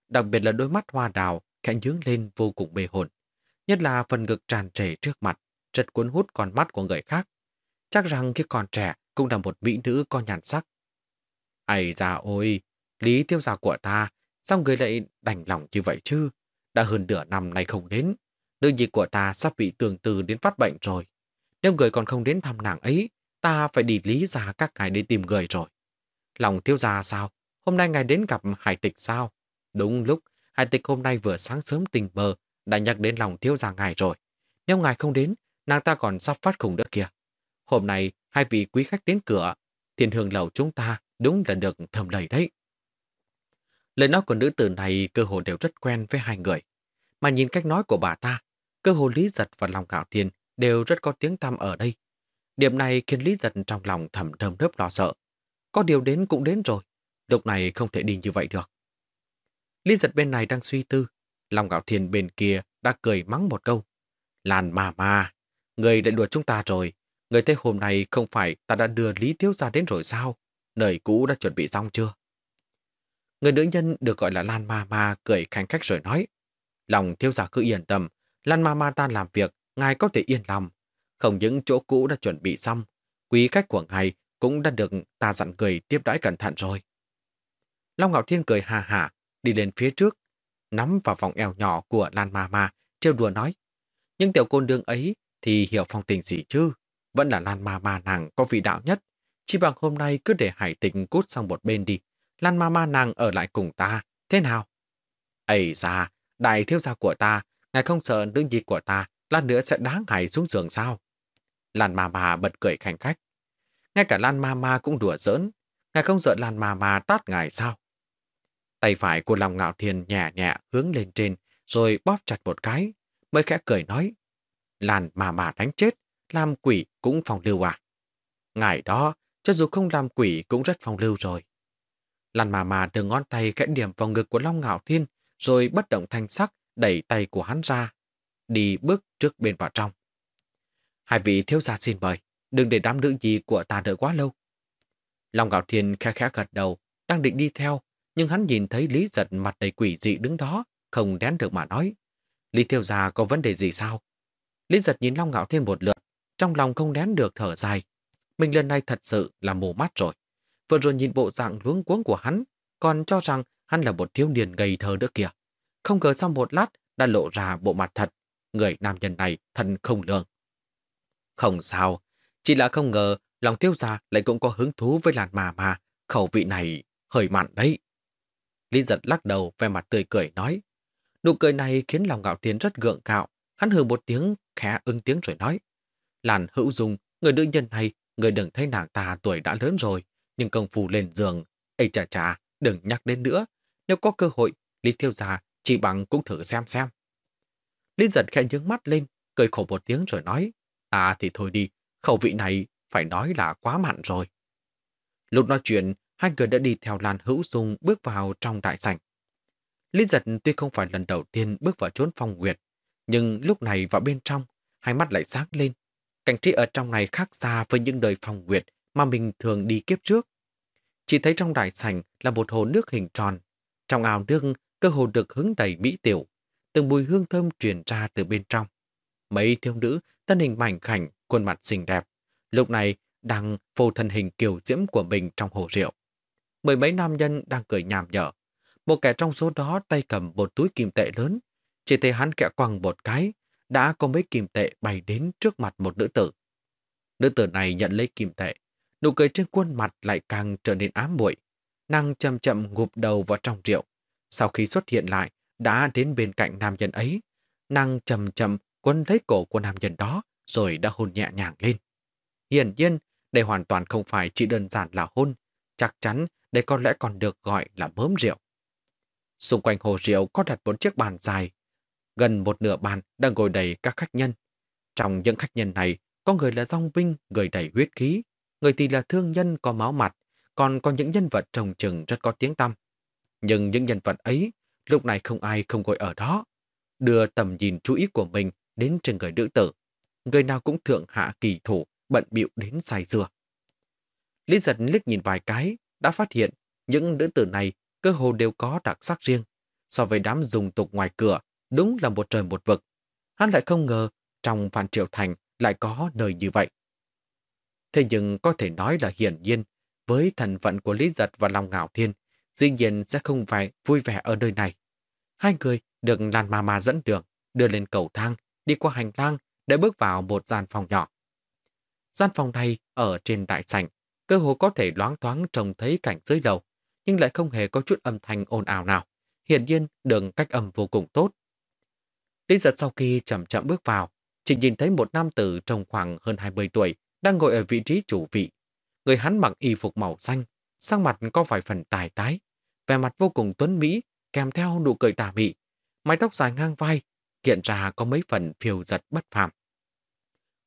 đặc biệt là đôi mắt hoa đào khẽ nhướng lên vô cùng bề hồn. Nhất là phần ngực tràn trề trước mặt, rất cuốn hút con mắt của người khác. Chắc rằng khi còn trẻ cũng là một mỹ nữ có nhàn sắc, Ây ra ôi, lý tiêu gia của ta, sao người lại đành lòng như vậy chứ? Đã hơn nửa năm nay không đến, nữ nhi của ta sắp bị tường từ đến phát bệnh rồi. Nếu người còn không đến thăm nàng ấy, ta phải đi lý ra các ngài để tìm người rồi. Lòng thiếu gia sao? Hôm nay ngài đến gặp hải tịch sao? Đúng lúc, hải tịch hôm nay vừa sáng sớm tình bờ đã nhắc đến lòng thiếu gia ngài rồi. Nếu ngài không đến, nàng ta còn sắp phát khủng nữa kìa. Hôm nay, hai vị quý khách đến cửa, thiên hương lầu chúng ta đúng là được thầm lầy đấy. Lời nói của nữ tử này cơ hồ đều rất quen với hai người. Mà nhìn cách nói của bà ta, cơ hồ Lý Giật và lòng cạo thiên đều rất có tiếng tăm ở đây. Điểm này khiến Lý Giật trong lòng thầm đơm đớp lo sợ. Có điều đến cũng đến rồi, lúc này không thể đi như vậy được. Lý Giật bên này đang suy tư, lòng gạo thiền bên kia đã cười mắng một câu. Làn mà mà, người đã đùa chúng ta rồi, người thấy hôm nay không phải ta đã đưa Lý Tiếu ra đến rồi sao? Nơi cũ đã chuẩn bị xong chưa? Người nữ nhân được gọi là Lan Ma Ma cười khanh khách rồi nói. Lòng thiếu gia cứ yên tâm, Lan Ma Ma ta làm việc, ngài có thể yên lòng. Không những chỗ cũ đã chuẩn bị xong, quý khách của ngài cũng đã được ta dặn cười tiếp đãi cẩn thận rồi. Long Ngạo Thiên cười hà hà, đi lên phía trước, nắm vào vòng eo nhỏ của Lan Ma Ma, trêu đùa nói. Nhưng tiểu côn đương ấy thì hiểu phong tình gì chứ? Vẫn là Lan Ma Ma nàng có vị đạo nhất. Chỉ bằng hôm nay cứ để hải tình cút sang một bên đi. Lan Ma Ma nàng ở lại cùng ta. Thế nào? Ây da, đại thiếu gia của ta, ngài không sợ nữ nhi của ta, lát nữa sẽ đáng ngài xuống giường sao? Lan Ma Ma bật cười khảnh khách. Ngay cả Lan Ma Ma cũng đùa giỡn. Ngài không sợ Lan Ma Ma tát ngài sao? Tay phải của lòng ngạo thiên nhẹ nhẹ hướng lên trên, rồi bóp chặt một cái, mới khẽ cười nói. Lan Ma Ma đánh chết, làm quỷ cũng phòng lưu à? Ngài đó, cho dù không làm quỷ cũng rất phòng lưu rồi. Lan Mama mà đưa ngón tay khẽ điểm vào ngực của Long Ngạo Thiên, rồi bất động thanh sắc đẩy tay của hắn ra, đi bước trước bên vào trong. Hai vị thiếu gia xin mời, đừng để đám nữ gì của ta đợi quá lâu. Long Ngạo Thiên khẽ khẽ gật đầu, đang định đi theo, nhưng hắn nhìn thấy Lý Giật mặt đầy quỷ dị đứng đó, không đén được mà nói. Lý thiếu gia có vấn đề gì sao? Lý Giật nhìn Long Ngạo Thiên một lượt, trong lòng không đén được thở dài. Mình lần này thật sự là mù mắt rồi. Vừa rồi nhìn bộ dạng luống cuống của hắn, còn cho rằng hắn là một thiếu niên gầy thơ nữa kìa. Không ngờ sau một lát đã lộ ra bộ mặt thật. Người nam nhân này thân không lường. Không sao, chỉ là không ngờ lòng tiêu gia lại cũng có hứng thú với làn mà mà, khẩu vị này hơi mặn đấy. Lý giật lắc đầu về mặt tươi cười nói. Nụ cười này khiến lòng ngạo tiến rất gượng gạo. Hắn hừ một tiếng, khẽ ưng tiếng rồi nói. Làn hữu dung, người nữ nhân này, người đừng thấy nàng ta tuổi đã lớn rồi, nhưng công phu lên giường, ây chà chà, đừng nhắc đến nữa. Nếu có cơ hội, Lý Thiêu Gia chỉ bằng cũng thử xem xem. Lý giật khẽ nhướng mắt lên, cười khổ một tiếng rồi nói, à thì thôi đi, khẩu vị này phải nói là quá mặn rồi. Lúc nói chuyện, hai người đã đi theo Lan Hữu Dung bước vào trong đại sảnh. Lý giật tuy không phải lần đầu tiên bước vào chốn phong nguyệt, nhưng lúc này vào bên trong, hai mắt lại sáng lên. Cảnh trí ở trong này khác xa với những đời phong nguyệt mà mình thường đi kiếp trước. Chỉ thấy trong đại sảnh là một hồ nước hình tròn. Trong ao nước, cơ hồ được hứng đầy mỹ tiểu. Từng mùi hương thơm truyền ra từ bên trong. Mấy thiếu nữ, thân hình mảnh khảnh, khuôn mặt xinh đẹp. Lúc này đang phô thân hình kiều diễm của mình trong hồ rượu. Mười mấy nam nhân đang cười nhàm nhở. Một kẻ trong số đó tay cầm một túi kim tệ lớn. Chỉ thấy hắn kẹ quăng một cái, đã có mấy kim tệ bay đến trước mặt một nữ tử. Nữ tử này nhận lấy kim tệ, nụ cười trên khuôn mặt lại càng trở nên ám muội. Nàng chậm chậm ngụp đầu vào trong rượu. Sau khi xuất hiện lại, đã đến bên cạnh nam nhân ấy. Nàng chậm chậm quấn lấy cổ của nam nhân đó, rồi đã hôn nhẹ nhàng lên. Hiển nhiên, đây hoàn toàn không phải chỉ đơn giản là hôn, chắc chắn đây có lẽ còn được gọi là mớm rượu. Xung quanh hồ rượu có đặt một chiếc bàn dài. Gần một nửa bàn đang ngồi đầy các khách nhân. Trong những khách nhân này, có người là dòng binh, người đầy huyết khí, người thì là thương nhân có máu mặt, còn có những nhân vật trồng chừng rất có tiếng tăm. Nhưng những nhân vật ấy, lúc này không ai không ngồi ở đó, đưa tầm nhìn chú ý của mình đến trên người nữ tử. Người nào cũng thượng hạ kỳ thủ, bận bịu đến say dưa. Lý giật liếc nhìn vài cái, đã phát hiện những nữ tử này cơ hồ đều có đặc sắc riêng. So với đám dùng tục ngoài cửa, đúng là một trời một vực. Hắn lại không ngờ trong Phan Triệu Thành lại có nơi như vậy. Thế nhưng có thể nói là hiển nhiên, với thần phận của Lý Giật và Long Ngạo Thiên, dĩ nhiên sẽ không phải vui vẻ ở nơi này. Hai người được Lan Ma Ma dẫn đường, đưa lên cầu thang, đi qua hành lang để bước vào một gian phòng nhỏ. Gian phòng này ở trên đại sảnh, cơ hồ có thể loáng thoáng trông thấy cảnh dưới lầu, nhưng lại không hề có chút âm thanh ồn ào nào. Hiển nhiên, đường cách âm vô cùng tốt. Lý giật sau khi chậm chậm bước vào, chỉ nhìn thấy một nam tử trông khoảng hơn 20 tuổi đang ngồi ở vị trí chủ vị. Người hắn mặc y phục màu xanh, sang mặt có vài phần tài tái, vẻ mặt vô cùng tuấn mỹ, kèm theo nụ cười tà mị, mái tóc dài ngang vai, hiện ra có mấy phần phiêu giật bất phàm.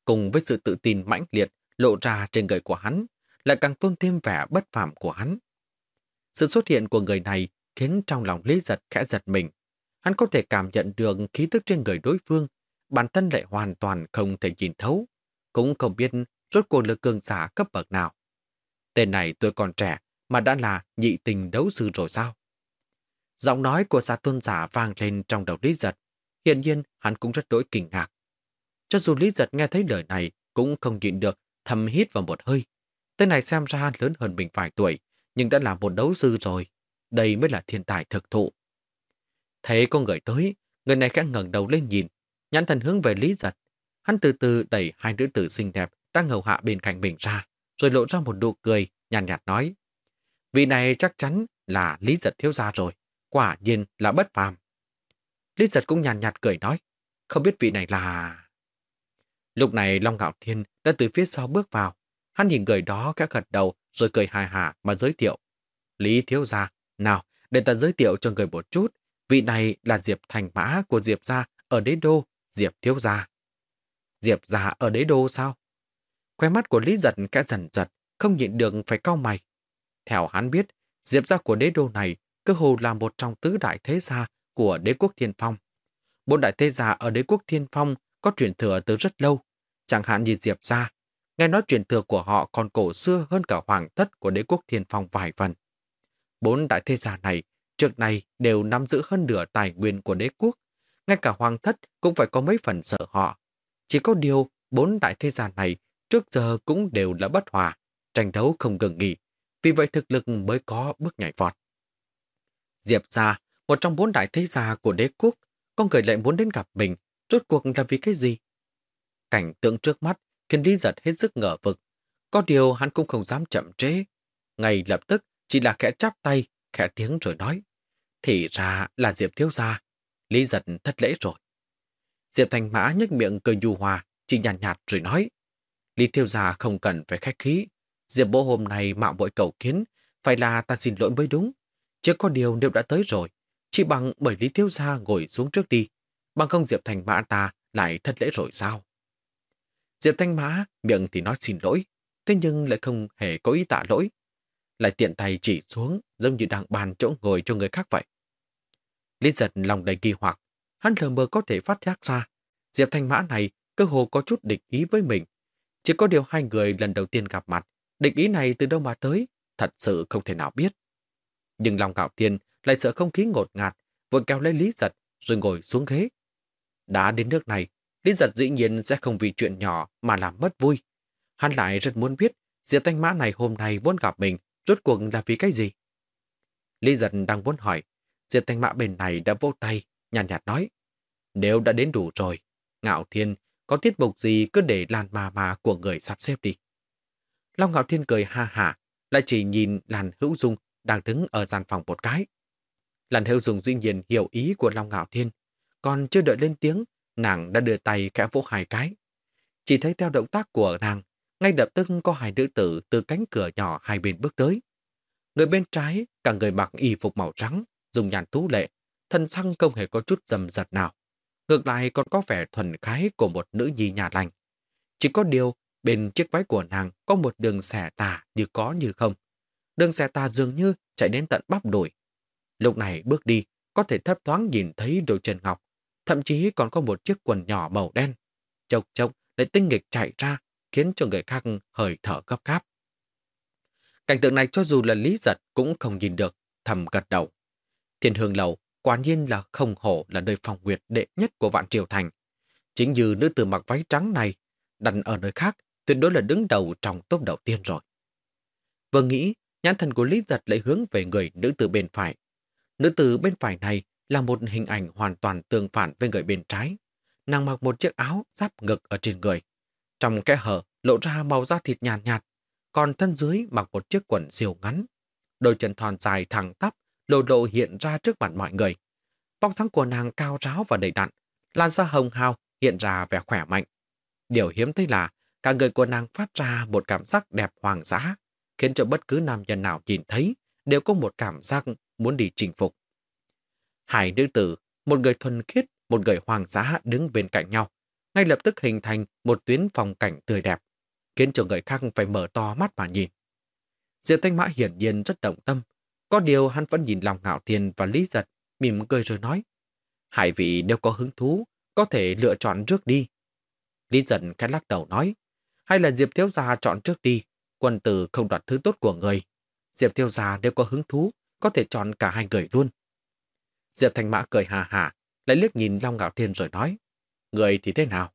Cùng với sự tự tin mãnh liệt lộ ra trên người của hắn, lại càng tôn thêm vẻ bất phàm của hắn. Sự xuất hiện của người này khiến trong lòng Lý Giật khẽ giật mình. Hắn có thể cảm nhận được khí tức trên người đối phương, bản thân lại hoàn toàn không thể nhìn thấu, cũng không biết rốt cuộc lực cường giả cấp bậc nào. Tên này tôi còn trẻ mà đã là nhị tình đấu sư rồi sao? Giọng nói của xã tôn giả vang lên trong đầu Lý Giật. Hiện nhiên hắn cũng rất đỗi kinh ngạc. Cho dù Lý Giật nghe thấy lời này cũng không nhịn được thầm hít vào một hơi. Tên này xem ra lớn hơn mình vài tuổi, nhưng đã là một đấu sư rồi. Đây mới là thiên tài thực thụ. Thấy con người tới, người này khẽ ngẩng đầu lên nhìn, nhãn thần hướng về Lý Giật. Hắn từ từ đẩy hai nữ tử xinh đẹp đang hầu hạ bên cạnh mình ra, rồi lộ ra một nụ cười, nhàn nhạt, nhạt nói. Vị này chắc chắn là Lý Giật thiếu gia rồi, quả nhiên là bất phàm. Lý Giật cũng nhàn nhạt, nhạt cười nói, không biết vị này là... Lúc này Long Ngạo Thiên đã từ phía sau bước vào. Hắn nhìn người đó khẽ gật đầu rồi cười hài hả mà giới thiệu. Lý thiếu gia, nào, để ta giới thiệu cho người một chút. Vị này là Diệp Thành Mã của Diệp gia ở đế đô, Diệp thiếu gia. Diệp gia ở đế đô sao? Khoe mắt của Lý Giật kẽ dần giật, không nhịn được phải cau mày. Theo hắn biết, Diệp gia của đế đô này cơ hồ là một trong tứ đại thế gia của đế quốc Thiên Phong. Bốn đại thế gia ở đế quốc Thiên Phong có truyền thừa từ rất lâu, chẳng hạn như Diệp gia. Nghe nói truyền thừa của họ còn cổ xưa hơn cả hoàng thất của đế quốc Thiên Phong vài phần. Bốn đại thế gia này trước này đều nắm giữ hơn nửa tài nguyên của đế quốc. Ngay cả hoàng thất cũng phải có mấy phần sợ họ. Chỉ có điều, bốn đại thế gia này trước giờ cũng đều là bất hòa, tranh đấu không ngừng nghỉ, vì vậy thực lực mới có bước nhảy vọt. Diệp gia, một trong bốn đại thế gia của đế quốc, con người lại muốn đến gặp mình, rốt cuộc là vì cái gì? Cảnh tượng trước mắt khiến Lý giật hết sức ngờ vực. Có điều hắn cũng không dám chậm trễ. Ngay lập tức chỉ là khẽ chắp tay, khẽ tiếng rồi nói. Thì ra là Diệp thiếu gia. Lý giật thất lễ rồi. Diệp Thành Mã nhếch miệng cười nhu hòa, chỉ nhàn nhạt, nhạt rồi nói. Lý thiếu gia không cần phải khách khí. Diệp bố hôm nay mạo bội cầu kiến, phải là ta xin lỗi mới đúng. Chứ có điều nếu đã tới rồi, chỉ bằng bởi Lý thiếu gia ngồi xuống trước đi, bằng không Diệp Thành Mã ta lại thất lễ rồi sao? Diệp Thanh Mã miệng thì nói xin lỗi, thế nhưng lại không hề có ý tạ lỗi. Lại tiện tay chỉ xuống giống như đang bàn chỗ ngồi cho người khác vậy. Lý giật lòng đầy kỳ hoặc, hắn lờ mơ có thể phát giác ra. Diệp Thanh Mã này cơ hồ có chút địch ý với mình. Chỉ có điều hai người lần đầu tiên gặp mặt, địch ý này từ đâu mà tới, thật sự không thể nào biết. Nhưng lòng cạo tiên lại sợ không khí ngột ngạt, vội kéo lấy Lý giật rồi ngồi xuống ghế. Đã đến nước này, Lý giật dĩ nhiên sẽ không vì chuyện nhỏ mà làm mất vui. Hắn lại rất muốn biết Diệp Thanh Mã này hôm nay muốn gặp mình rốt cuộc là vì cái gì. Lý giật đang muốn hỏi, Diệp Thanh Mã bên này đã vô tay, nhàn nhạt, nhạt nói. Nếu đã đến đủ rồi, Ngạo Thiên có tiết mục gì cứ để làn mà mà của người sắp xếp đi. Long Ngạo Thiên cười ha hả, lại chỉ nhìn làn hữu dung đang đứng ở gian phòng một cái. Làn hưu dùng dĩ nhiên hiểu ý của Long Ngạo Thiên, còn chưa đợi lên tiếng nàng đã đưa tay khẽ vỗ hai cái. Chỉ thấy theo động tác của nàng, ngay lập tức có hai nữ tử từ cánh cửa nhỏ hai bên bước tới. Người bên trái, cả người mặc y phục màu trắng, dùng nhàn tú lệ, thân xăng không hề có chút dầm giật nào. Ngược lại còn có vẻ thuần khái của một nữ nhi nhà lành. Chỉ có điều, bên chiếc váy của nàng có một đường xẻ tà như có như không. Đường xẻ tà dường như chạy đến tận bắp đùi. Lúc này bước đi, có thể thấp thoáng nhìn thấy đôi chân ngọc thậm chí còn có một chiếc quần nhỏ màu đen. Chộc chộc lại tinh nghịch chạy ra, khiến cho người khác hơi thở gấp gáp. Cảnh tượng này cho dù là lý giật cũng không nhìn được, thầm gật đầu. Thiên hương lầu, quả nhiên là không hổ là nơi phòng nguyệt đệ nhất của vạn triều thành. Chính như nữ tử mặc váy trắng này, đặt ở nơi khác, tuyệt đối là đứng đầu trong top đầu tiên rồi. Vừa nghĩ, nhãn thần của Lý Giật lại hướng về người nữ tử bên phải. Nữ tử bên phải này là một hình ảnh hoàn toàn tương phản với người bên trái. Nàng mặc một chiếc áo giáp ngực ở trên người. Trong kẽ hở lộ ra màu da thịt nhàn nhạt, nhạt, còn thân dưới mặc một chiếc quần siêu ngắn. Đôi chân thon dài thẳng tắp, lộ lộ hiện ra trước mặt mọi người. Vóc dáng của nàng cao ráo và đầy đặn, làn da hồng hào hiện ra vẻ khỏe mạnh. Điều hiếm thấy là cả người của nàng phát ra một cảm giác đẹp hoàng giá, khiến cho bất cứ nam nhân nào nhìn thấy đều có một cảm giác muốn đi chinh phục. Hai nữ tử, một người thuần khiết, một người hoàng giá đứng bên cạnh nhau, ngay lập tức hình thành một tuyến phong cảnh tươi đẹp, khiến cho người khác phải mở to mắt mà nhìn. Diệp Thanh Mã hiển nhiên rất động tâm, có điều hắn vẫn nhìn lòng ngạo thiên và lý giật, mỉm cười rồi nói. Hai vị nếu có hứng thú, có thể lựa chọn trước đi. Lý giật khẽ lắc đầu nói, hay là Diệp Thiếu Gia chọn trước đi, quân tử không đoạt thứ tốt của người. Diệp Thiếu Gia nếu có hứng thú, có thể chọn cả hai người luôn. Diệp Thanh Mã cười hà hà, lại liếc nhìn Long Ngạo Thiên rồi nói, người thì thế nào?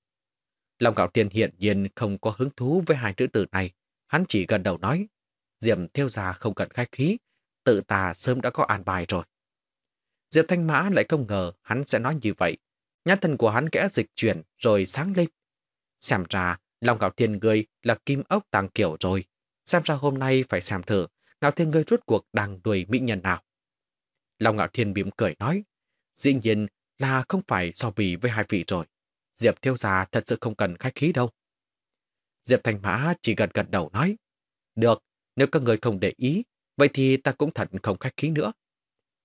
Long Ngạo Thiên hiện nhiên không có hứng thú với hai nữ tử này, hắn chỉ gần đầu nói, Diệp theo Gia không cần khách khí, tự ta sớm đã có an bài rồi. Diệp Thanh Mã lại không ngờ hắn sẽ nói như vậy. Nhãn thân của hắn kẽ dịch chuyển rồi sáng lên. Xem ra, Long Gạo Thiên người là kim ốc tàng kiểu rồi. Xem ra hôm nay phải xem thử Ngạo Thiên ngươi rốt cuộc đang đuổi mỹ nhân nào. Long Ngạo Thiên mỉm cười nói, dĩ nhiên là không phải so bì với hai vị rồi. Diệp Thiêu Gia thật sự không cần khách khí đâu. Diệp Thành Mã chỉ gật gật đầu nói, được, nếu các người không để ý, vậy thì ta cũng thật không khách khí nữa.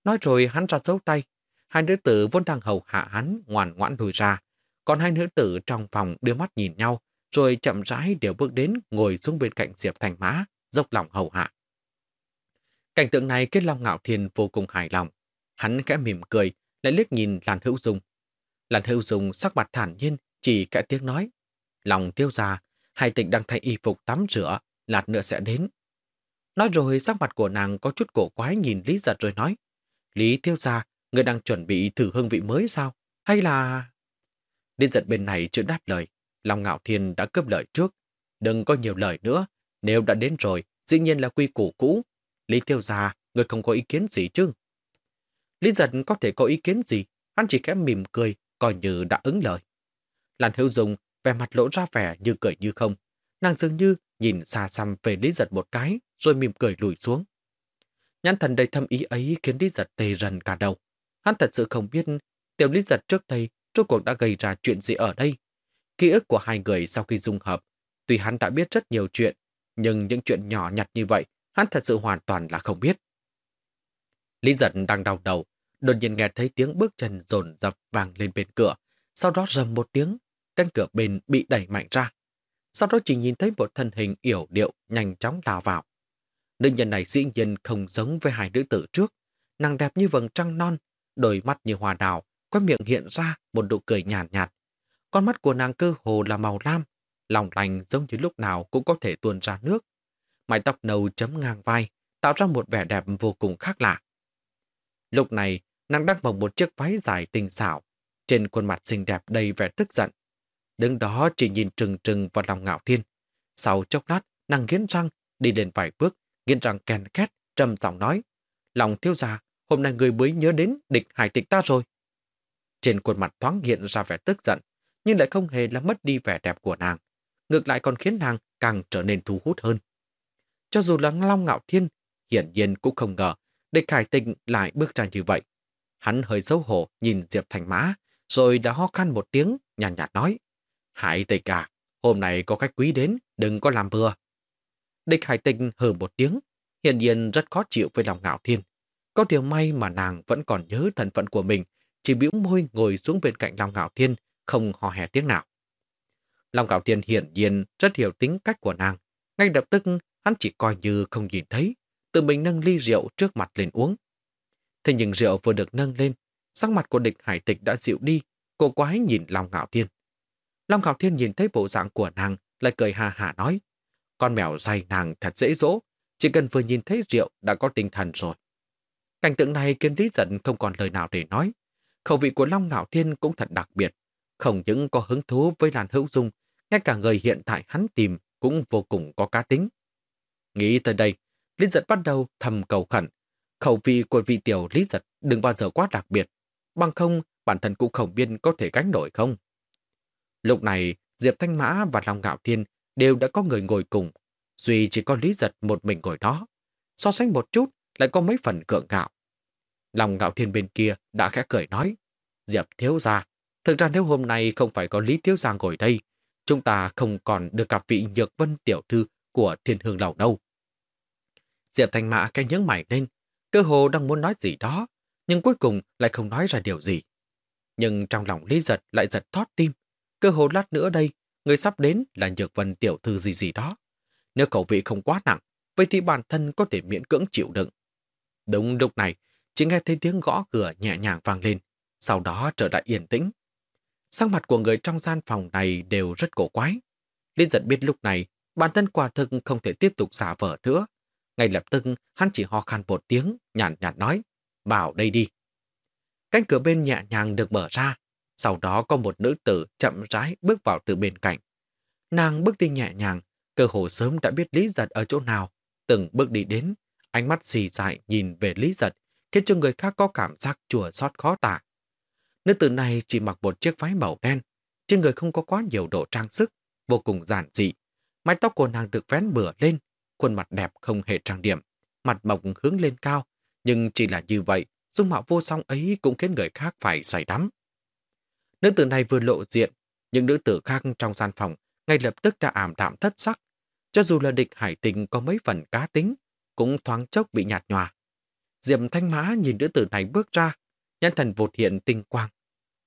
Nói rồi hắn ra dấu tay, hai nữ tử vốn đang hầu hạ hắn ngoan ngoãn lùi ra, còn hai nữ tử trong phòng đưa mắt nhìn nhau, rồi chậm rãi đều bước đến ngồi xuống bên cạnh Diệp Thành Mã, dốc lòng hầu hạ. Cảnh tượng này kết Long Ngạo Thiên vô cùng hài lòng. Hắn khẽ mỉm cười, lại liếc nhìn Lan Hữu Dung. Lan Hữu Dung sắc mặt thản nhiên, chỉ kẽ tiếng nói. Lòng tiêu ra, hai tịnh đang thay y phục tắm rửa, lát nữa sẽ đến. Nói rồi sắc mặt của nàng có chút cổ quái nhìn Lý Giật rồi nói. Lý tiêu ra, người đang chuẩn bị thử hương vị mới sao? Hay là... Lý Giật bên này chưa đáp lời. Long Ngạo Thiên đã cướp lời trước. Đừng có nhiều lời nữa. Nếu đã đến rồi, dĩ nhiên là quy củ cũ. Lý tiêu gia người không có ý kiến gì chứ? Lý giật có thể có ý kiến gì? Hắn chỉ khẽ mỉm cười, coi như đã ứng lời. Lan Hữu Dung vẻ mặt lỗ ra vẻ như cười như không. Nàng dường như nhìn xa xăm về Lý giật một cái, rồi mỉm cười lùi xuống. Nhãn thần đầy thâm ý ấy khiến Lý giật tê rần cả đầu. Hắn thật sự không biết tiểu Lý giật trước đây rốt cuộc đã gây ra chuyện gì ở đây. Ký ức của hai người sau khi dung hợp, tuy hắn đã biết rất nhiều chuyện, nhưng những chuyện nhỏ nhặt như vậy hắn thật sự hoàn toàn là không biết. Lý giật đang đau đầu, đột nhiên nghe thấy tiếng bước chân dồn dập vang lên bên cửa, sau đó rầm một tiếng, cánh cửa bên bị đẩy mạnh ra. Sau đó chỉ nhìn thấy một thân hình yểu điệu nhanh chóng lao vào. Nữ nhân này dĩ nhiên không giống với hai nữ tử trước, nàng đẹp như vầng trăng non, đôi mắt như hoa đào, có miệng hiện ra một nụ cười nhàn nhạt, nhạt. Con mắt của nàng cơ hồ là màu lam, lòng lành giống như lúc nào cũng có thể tuôn ra nước. Mái tóc nâu chấm ngang vai, tạo ra một vẻ đẹp vô cùng khác lạ. Lúc này, nàng đang mặc một chiếc váy dài tinh xảo, trên khuôn mặt xinh đẹp đầy vẻ tức giận. Đứng đó chỉ nhìn trừng trừng vào lòng ngạo thiên. Sau chốc lát, nàng nghiến răng, đi lên vài bước, nghiến răng kèn két, trầm giọng nói. Lòng thiếu già, hôm nay người mới nhớ đến địch hải tịch ta rồi. Trên khuôn mặt thoáng hiện ra vẻ tức giận, nhưng lại không hề làm mất đi vẻ đẹp của nàng. Ngược lại còn khiến nàng càng trở nên thu hút hơn. Cho dù là Long Ngạo Thiên, hiển nhiên cũng không ngờ địch khải tịnh lại bước ra như vậy. Hắn hơi xấu hổ nhìn Diệp Thành Mã, rồi đã ho khăn một tiếng, nhàn nhạt, nhạt nói. Hải tịch à, hôm nay có khách quý đến, đừng có làm bừa. Địch hải tịch hừ một tiếng, hiển nhiên rất khó chịu với lòng ngạo thiên. Có điều may mà nàng vẫn còn nhớ thân phận của mình, chỉ bĩu môi ngồi xuống bên cạnh Long Ngạo Thiên, không hò hè tiếng nào. Long Ngạo Thiên hiển nhiên rất hiểu tính cách của nàng. Ngay lập tức, hắn chỉ coi như không nhìn thấy, tự mình nâng ly rượu trước mặt lên uống. Thế nhưng rượu vừa được nâng lên, sắc mặt của địch hải tịch đã dịu đi, cô quái nhìn Long Ngạo Thiên. Long Ngạo Thiên nhìn thấy bộ dạng của nàng, lại cười hà hà nói, con mèo dày nàng thật dễ dỗ, chỉ cần vừa nhìn thấy rượu đã có tinh thần rồi. Cảnh tượng này khiến Lý giận không còn lời nào để nói. Khẩu vị của Long Ngạo Thiên cũng thật đặc biệt. Không những có hứng thú với làn hữu dung, ngay cả người hiện tại hắn tìm cũng vô cùng có cá tính. Nghĩ tới đây, Lý giật bắt đầu thầm cầu khẩn. Khẩu vị của vị tiểu Lý giật đừng bao giờ quá đặc biệt. Bằng không, bản thân cũng không biết có thể gánh nổi không. Lúc này, Diệp Thanh Mã và Long Ngạo Thiên đều đã có người ngồi cùng. Duy chỉ có Lý Giật một mình ngồi đó. So sánh một chút, lại có mấy phần cưỡng gạo. Lòng ngạo thiên bên kia đã khẽ cười nói. Diệp thiếu gia, thực ra nếu hôm nay không phải có Lý thiếu gia ngồi đây, chúng ta không còn được gặp vị nhược vân tiểu thư của thiên hương lầu đâu. Diệp Thanh Mã cái nhướng mày lên, cơ hồ đang muốn nói gì đó, nhưng cuối cùng lại không nói ra điều gì. Nhưng trong lòng Lý Giật lại giật thót tim, cơ hồ lát nữa đây, người sắp đến là nhược vân tiểu thư gì gì đó. Nếu khẩu vị không quá nặng, vậy thì bản thân có thể miễn cưỡng chịu đựng. Đúng lúc này, chỉ nghe thấy tiếng gõ cửa nhẹ nhàng vang lên, sau đó trở lại yên tĩnh. Sang mặt của người trong gian phòng này đều rất cổ quái. Liên giật biết lúc này, bản thân quả thực không thể tiếp tục giả vờ nữa. Ngay lập tức, hắn chỉ ho khan một tiếng, nhàn nhạt, nói, vào đây đi. Cánh cửa bên nhẹ nhàng được mở ra, sau đó có một nữ tử chậm rãi bước vào từ bên cạnh. Nàng bước đi nhẹ nhàng, cơ hồ sớm đã biết Lý Giật ở chỗ nào, từng bước đi đến, ánh mắt xì dại nhìn về Lý Giật, khiến cho người khác có cảm giác chùa xót khó tả. Nữ tử này chỉ mặc một chiếc váy màu đen, trên người không có quá nhiều độ trang sức, vô cùng giản dị. Mái tóc của nàng được vén bửa lên, khuôn mặt đẹp không hề trang điểm, mặt mộc hướng lên cao, nhưng chỉ là như vậy, dung mạo vô song ấy cũng khiến người khác phải say đắm. Nữ tử này vừa lộ diện, những nữ tử khác trong gian phòng ngay lập tức đã ảm đạm thất sắc. Cho dù là địch hải tình có mấy phần cá tính, cũng thoáng chốc bị nhạt nhòa. Diệp Thanh Mã nhìn nữ tử này bước ra, nhân thần vụt hiện tinh quang.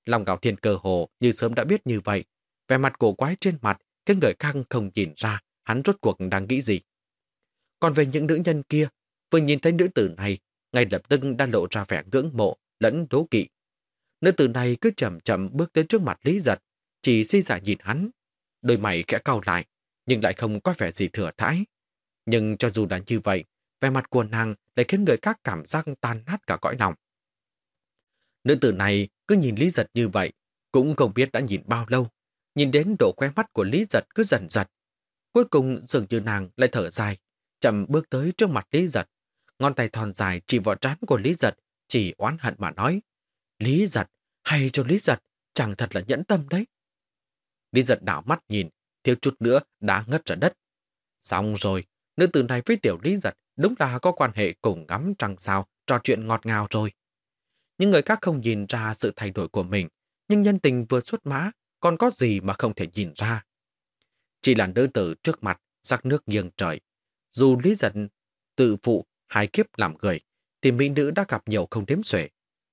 Lòng gạo thiên cơ hồ như sớm đã biết như vậy. Vẻ mặt cổ quái trên mặt, cái người khác không nhìn ra hắn rốt cuộc đang nghĩ gì. Còn về những nữ nhân kia, vừa nhìn thấy nữ tử này, ngay lập tức đã lộ ra vẻ ngưỡng mộ, lẫn đố kỵ. Nữ tử này cứ chậm chậm bước tới trước mặt Lý Giật, chỉ si giả nhìn hắn. Đôi mày khẽ cau lại, nhưng lại không có vẻ gì thừa thãi. Nhưng cho dù đã như vậy, vẻ mặt của nàng lại khiến người khác cảm giác tan nát cả cõi lòng. Nữ tử này cứ nhìn Lý Giật như vậy, cũng không biết đã nhìn bao lâu. Nhìn đến độ khóe mắt của Lý Giật cứ dần dần Cuối cùng dường như nàng lại thở dài, chậm bước tới trước mặt Lý Giật. Ngón tay thon dài chỉ vào trán của Lý Giật, chỉ oán hận mà nói. Lý Giật, hay cho Lý Giật, chẳng thật là nhẫn tâm đấy. Lý Giật đảo mắt nhìn, thiếu chút nữa đã ngất ra đất. Xong rồi, nữ tử này với tiểu Lý Giật đúng là có quan hệ cùng ngắm trăng sao, trò chuyện ngọt ngào rồi. Những người khác không nhìn ra sự thay đổi của mình, nhưng nhân tình vừa xuất mã, còn có gì mà không thể nhìn ra. Chỉ là nữ tử trước mặt, sắc nước nghiêng trời. Dù Lý Giật tự phụ hai kiếp làm người, thì mỹ nữ đã gặp nhiều không đếm xuể.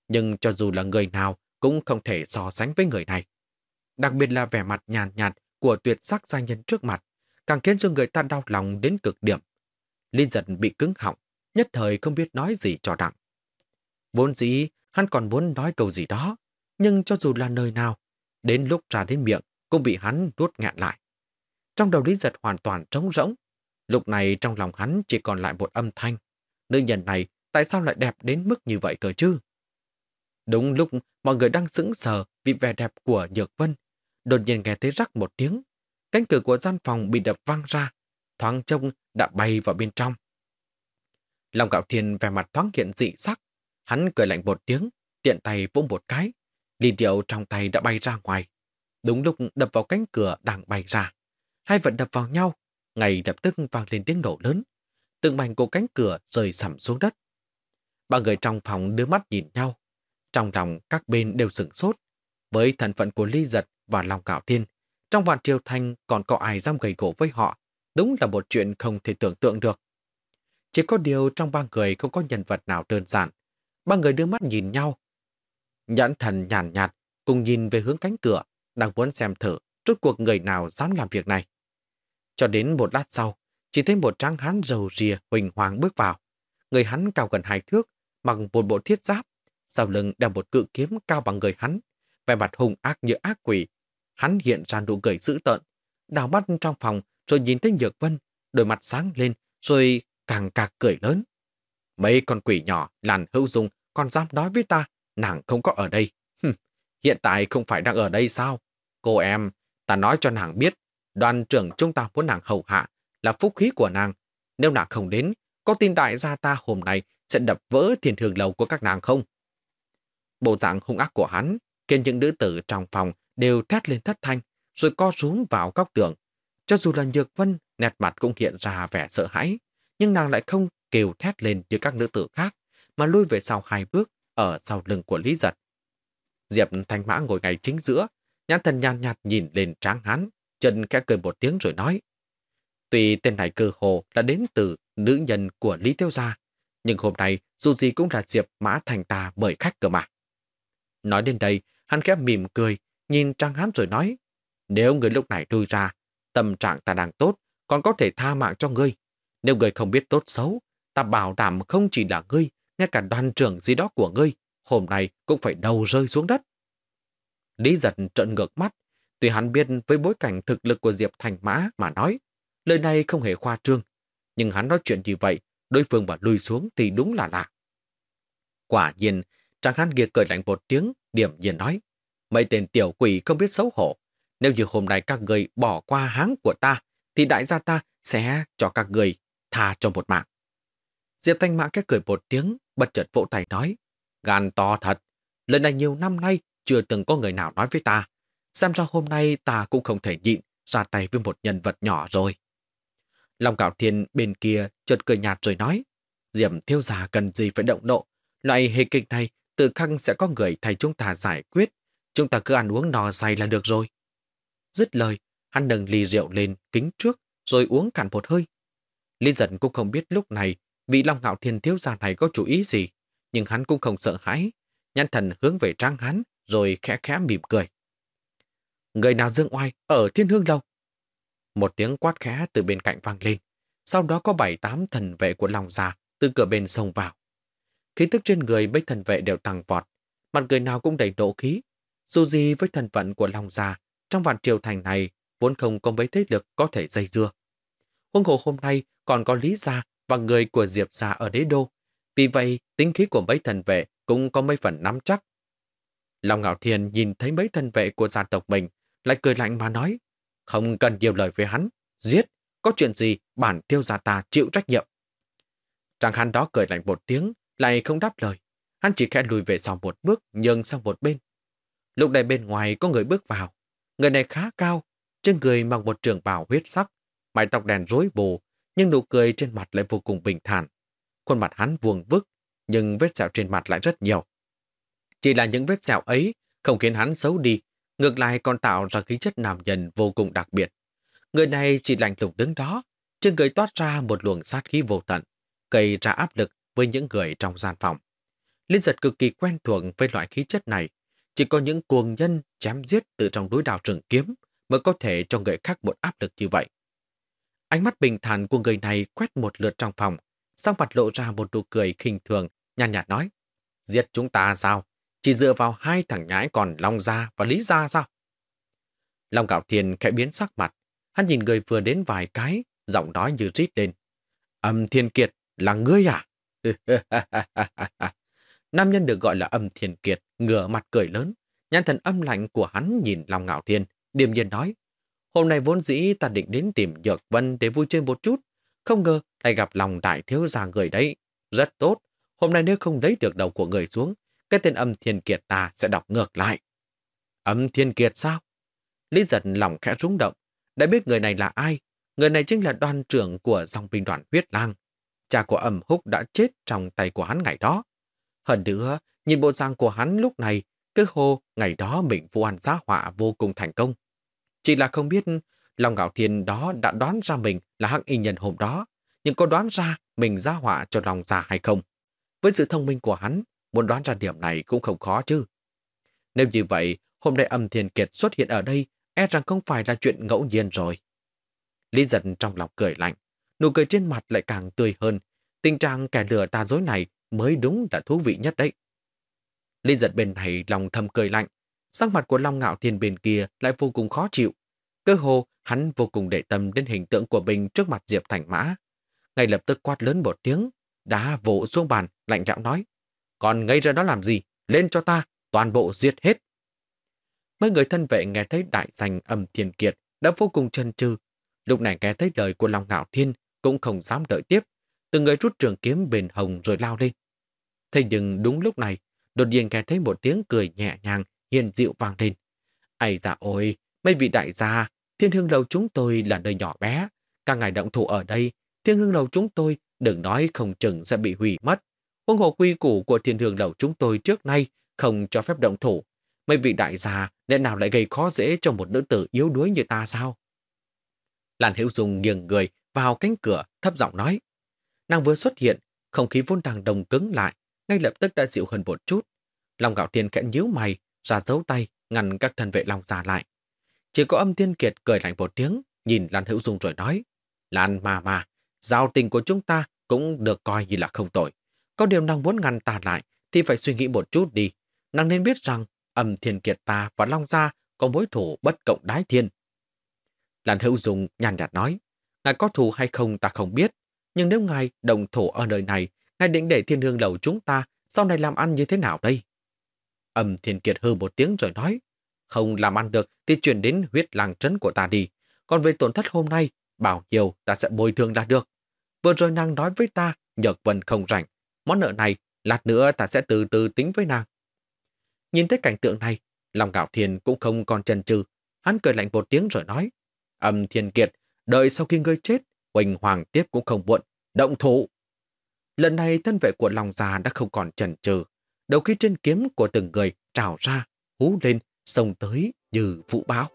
Nhưng cho dù là người nào cũng không thể so sánh với người này. Đặc biệt là vẻ mặt nhàn nhạt, nhạt của tuyệt sắc gia nhân trước mặt, càng khiến cho người ta đau lòng đến cực điểm. Linh giật bị cứng họng, nhất thời không biết nói gì cho đặng. Vốn dĩ, hắn còn muốn nói câu gì đó, nhưng cho dù là nơi nào, đến lúc ra đến miệng cũng bị hắn nuốt ngạn lại. Trong đầu Lý Giật hoàn toàn trống rỗng. Lúc này trong lòng hắn chỉ còn lại một âm thanh. Nữ nhân này tại sao lại đẹp đến mức như vậy cơ chứ? Đúng lúc mọi người đang sững sờ vì vẻ đẹp của Nhược Vân, đột nhiên nghe thấy rắc một tiếng. Cánh cửa của gian phòng bị đập văng ra, thoáng trông đã bay vào bên trong. Lòng gạo thiên vẻ mặt thoáng hiện dị sắc, hắn cười lạnh một tiếng, tiện tay vỗ một cái, ly rượu trong tay đã bay ra ngoài. Đúng lúc đập vào cánh cửa đang bay ra. Hai vật đập vào nhau, ngay lập tức vang lên tiếng nổ lớn. Từng mảnh của cánh cửa rơi sầm xuống đất. Ba người trong phòng đưa mắt nhìn nhau. Trong lòng các bên đều sửng sốt. Với thân phận của Ly Giật và Long Cạo Thiên, trong vạn triều thanh còn có ai dám gầy gỗ với họ. Đúng là một chuyện không thể tưởng tượng được. Chỉ có điều trong ba người không có nhân vật nào đơn giản. Ba người đưa mắt nhìn nhau. Nhãn thần nhàn nhạt, nhạt, cùng nhìn về hướng cánh cửa, đang muốn xem thử rốt cuộc người nào dám làm việc này. Cho đến một lát sau, chỉ thấy một tráng hán rầu rìa huỳnh hoàng bước vào. Người hắn cao gần hai thước, mặc một bộ thiết giáp, sau lưng đeo một cự kiếm cao bằng người hắn, vẻ mặt hung ác như ác quỷ. Hắn hiện ra nụ cười dữ tợn, đào mắt trong phòng rồi nhìn thấy Nhược Vân, đôi mặt sáng lên rồi càng cạc cười lớn. Mấy con quỷ nhỏ làn hữu dung còn dám nói với ta, nàng không có ở đây. hiện tại không phải đang ở đây sao? Cô em, ta nói cho nàng biết, đoàn trưởng chúng ta muốn nàng hầu hạ là phúc khí của nàng. Nếu nàng không đến, có tin đại gia ta hôm nay sẽ đập vỡ thiên thường lầu của các nàng không? Bộ dạng hung ác của hắn khiến những nữ tử trong phòng đều thét lên thất thanh, rồi co xuống vào góc tường. Cho dù là Nhược Vân, nét mặt cũng hiện ra vẻ sợ hãi, nhưng nàng lại không kêu thét lên như các nữ tử khác, mà lui về sau hai bước, ở sau lưng của Lý Giật. Diệp Thanh Mã ngồi ngay chính giữa, nhãn thần nhàn nhạt, nhìn lên tráng hán, trần khẽ cười một tiếng rồi nói. Tuy tên này cơ hồ là đến từ nữ nhân của Lý Tiêu Gia, nhưng hôm nay dù gì cũng là Diệp Mã Thành ta mời khách cơ mà. Nói đến đây, hắn khẽ mỉm cười, nhìn Trang Hán rồi nói, nếu người lúc này lui ra, tâm trạng ta đang tốt, còn có thể tha mạng cho ngươi. Nếu người không biết tốt xấu, ta bảo đảm không chỉ là ngươi, ngay cả đoàn trưởng gì đó của ngươi, hôm nay cũng phải đầu rơi xuống đất. Lý giật trợn ngược mắt, tuy hắn biết với bối cảnh thực lực của Diệp Thành Mã mà nói, lời này không hề khoa trương, nhưng hắn nói chuyện như vậy, đối phương mà lùi xuống thì đúng là lạ. Quả nhiên, chàng hắn kia cười lạnh một tiếng, điểm nhiên nói, mấy tên tiểu quỷ không biết xấu hổ, nếu như hôm nay các người bỏ qua háng của ta, thì đại gia ta sẽ cho các người tha cho một mạng. Diệp Thanh Mã cái cười một tiếng, bật chợt vỗ tay nói, gan to thật, lần này nhiều năm nay chưa từng có người nào nói với ta. Xem ra hôm nay ta cũng không thể nhịn ra tay với một nhân vật nhỏ rồi. Long Cạo Thiên bên kia chợt cười nhạt rồi nói, Diệm thiêu già cần gì phải động nộ. Loại hề kịch này tự khăng sẽ có người thay chúng ta giải quyết. Chúng ta cứ ăn uống no say là được rồi. Dứt lời, hắn nâng ly rượu lên kính trước rồi uống cạn một hơi. Liên giận cũng không biết lúc này vị Long Ngạo Thiên thiếu gia này có chủ ý gì, nhưng hắn cũng không sợ hãi. nhăn thần hướng về trang hắn rồi khẽ khẽ mỉm cười. Người nào dương oai ở thiên hương lâu? Một tiếng quát khẽ từ bên cạnh vang lên. Sau đó có bảy tám thần vệ của lòng già từ cửa bên sông vào. Khí tức trên người mấy thần vệ đều tăng vọt. Mặt người nào cũng đầy nộ khí. Dù gì với thần vận của lòng già, trong vạn triều thành này vốn không có mấy thế lực có thể dây dưa. Huân hồ hôm nay còn có Lý Gia và người của Diệp Gia ở đế đô. Vì vậy, tính khí của mấy thần vệ cũng có mấy phần nắm chắc. Long Ngạo Thiên nhìn thấy mấy thần vệ của gia tộc mình, lại cười lạnh mà nói, không cần nhiều lời với hắn, giết, có chuyện gì bản tiêu gia ta chịu trách nhiệm. Chàng hắn đó cười lạnh một tiếng, lại không đáp lời. Hắn chỉ khẽ lùi về sau một bước, nhường sang một bên. Lúc này bên ngoài có người bước vào. Người này khá cao, trên người mặc một trường bào huyết sắc, mái tóc đèn rối bù, nhưng nụ cười trên mặt lại vô cùng bình thản. Khuôn mặt hắn vuông vức, nhưng vết sẹo trên mặt lại rất nhiều. Chỉ là những vết sẹo ấy không khiến hắn xấu đi, ngược lại còn tạo ra khí chất nam nhân vô cùng đặc biệt. Người này chỉ lạnh lùng đứng đó, trên người toát ra một luồng sát khí vô tận, gây ra áp lực với những người trong gian phòng. Liên giật cực kỳ quen thuộc với loại khí chất này, chỉ có những cuồng nhân chém giết từ trong núi đào rừng kiếm mới có thể cho người khác một áp lực như vậy. Ánh mắt bình thản của người này quét một lượt trong phòng, sau mặt lộ ra một nụ cười khinh thường, nhàn nhạt nói, giết chúng ta sao? Chỉ dựa vào hai thằng nhãi còn Long Gia và Lý Gia sao? Long Cạo Thiên khẽ biến sắc mặt, hắn nhìn người vừa đến vài cái, giọng nói như rít lên. Âm Thiên Kiệt, là ngươi à? Nam nhân được gọi là âm Thiên Kiệt, ngửa mặt cười lớn, nhãn thần âm lạnh của hắn nhìn Long Ngạo Thiên, điềm nhiên nói. Hôm nay vốn dĩ ta định đến tìm Nhược Vân để vui chơi một chút, không ngờ lại gặp lòng đại thiếu gia người đấy. Rất tốt, hôm nay nếu không lấy được đầu của người xuống, cái tên âm thiên kiệt ta sẽ đọc ngược lại. Âm thiên kiệt sao? Lý giật lòng khẽ rung động. Đã biết người này là ai? Người này chính là đoàn trưởng của dòng binh đoàn huyết lang. Cha của âm húc đã chết trong tay của hắn ngày đó. Hơn nữa, nhìn bộ dạng của hắn lúc này, cứ hô ngày đó mình vu ăn giá họa vô cùng thành công. Chỉ là không biết Long Ngạo Thiên đó đã đoán ra mình là hắc y nhân hôm đó, nhưng có đoán ra mình giá họa cho lòng già hay không? Với sự thông minh của hắn, muốn đoán ra điểm này cũng không khó chứ. Nếu như vậy, hôm nay âm thiền kiệt xuất hiện ở đây, e rằng không phải là chuyện ngẫu nhiên rồi. Lý giật trong lòng cười lạnh, nụ cười trên mặt lại càng tươi hơn. Tình trạng kẻ lừa ta dối này mới đúng là thú vị nhất đấy. Lý giật bên này lòng thầm cười lạnh, sắc mặt của Long Ngạo Thiên bên kia lại vô cùng khó chịu. Cơ hồ, hắn vô cùng để tâm đến hình tượng của mình trước mặt Diệp Thành Mã. Ngay lập tức quát lớn một tiếng, đá vỗ xuống bàn, lạnh lẽo nói. Còn ngây ra đó làm gì? Lên cho ta, toàn bộ giết hết. Mấy người thân vệ nghe thấy đại danh âm thiên kiệt đã vô cùng chân chừ Lúc này nghe thấy lời của Long Ngạo Thiên cũng không dám đợi tiếp. Từng người rút trường kiếm bền hồng rồi lao lên. Thế nhưng đúng lúc này, đột nhiên nghe thấy một tiếng cười nhẹ nhàng, hiền dịu vang lên. Ây dạ ôi, mấy vị đại gia, thiên hương lầu chúng tôi là nơi nhỏ bé. Các ngài động thủ ở đây, thiên hương lầu chúng tôi đừng nói không chừng sẽ bị hủy mất. Huân hồ quy củ của thiên hương lầu chúng tôi trước nay không cho phép động thủ. Mấy vị đại gia lẽ nào lại gây khó dễ cho một nữ tử yếu đuối như ta sao? Lan Hữu Dung nghiêng người vào cánh cửa thấp giọng nói. Nàng vừa xuất hiện, không khí vốn đang đồng cứng lại, ngay lập tức đã dịu hơn một chút. Long gạo Thiên khẽ nhíu mày, ra dấu tay, ngăn các thân vệ Long già lại. Chỉ có âm Thiên kiệt cười lạnh một tiếng, nhìn Lan Hữu Dung rồi nói. Lan mà mà, giao tình của chúng ta cũng được coi như là không tội. Có điều nàng muốn ngăn ta lại, thì phải suy nghĩ một chút đi. Nàng nên biết rằng âm thiên kiệt ta và Long Gia có mối thủ bất cộng đái thiên. Lan Hữu Dung nhàn nhạt nói, ngài có thù hay không ta không biết, nhưng nếu ngài đồng thủ ở nơi này, ngài định để thiên hương lầu chúng ta sau này làm ăn như thế nào đây? Âm thiên kiệt hư một tiếng rồi nói, không làm ăn được thì chuyển đến huyết làng trấn của ta đi. Còn về tổn thất hôm nay, bảo nhiều ta sẽ bồi thường là được. Vừa rồi nàng nói với ta, Nhật Vân không rảnh. Món nợ này, lát nữa ta sẽ từ từ tính với nàng. Nhìn thấy cảnh tượng này, lòng gạo thiền cũng không còn chần chừ. Hắn cười lạnh một tiếng rồi nói, âm thiên kiệt, đợi sau khi ngươi chết, Huỳnh Hoàng tiếp cũng không muộn, động thủ. Lần này thân vệ của lòng già đã không còn chần chừ. Đầu khi trên kiếm của từng người trào ra, hú lên, sông tới như vũ bão.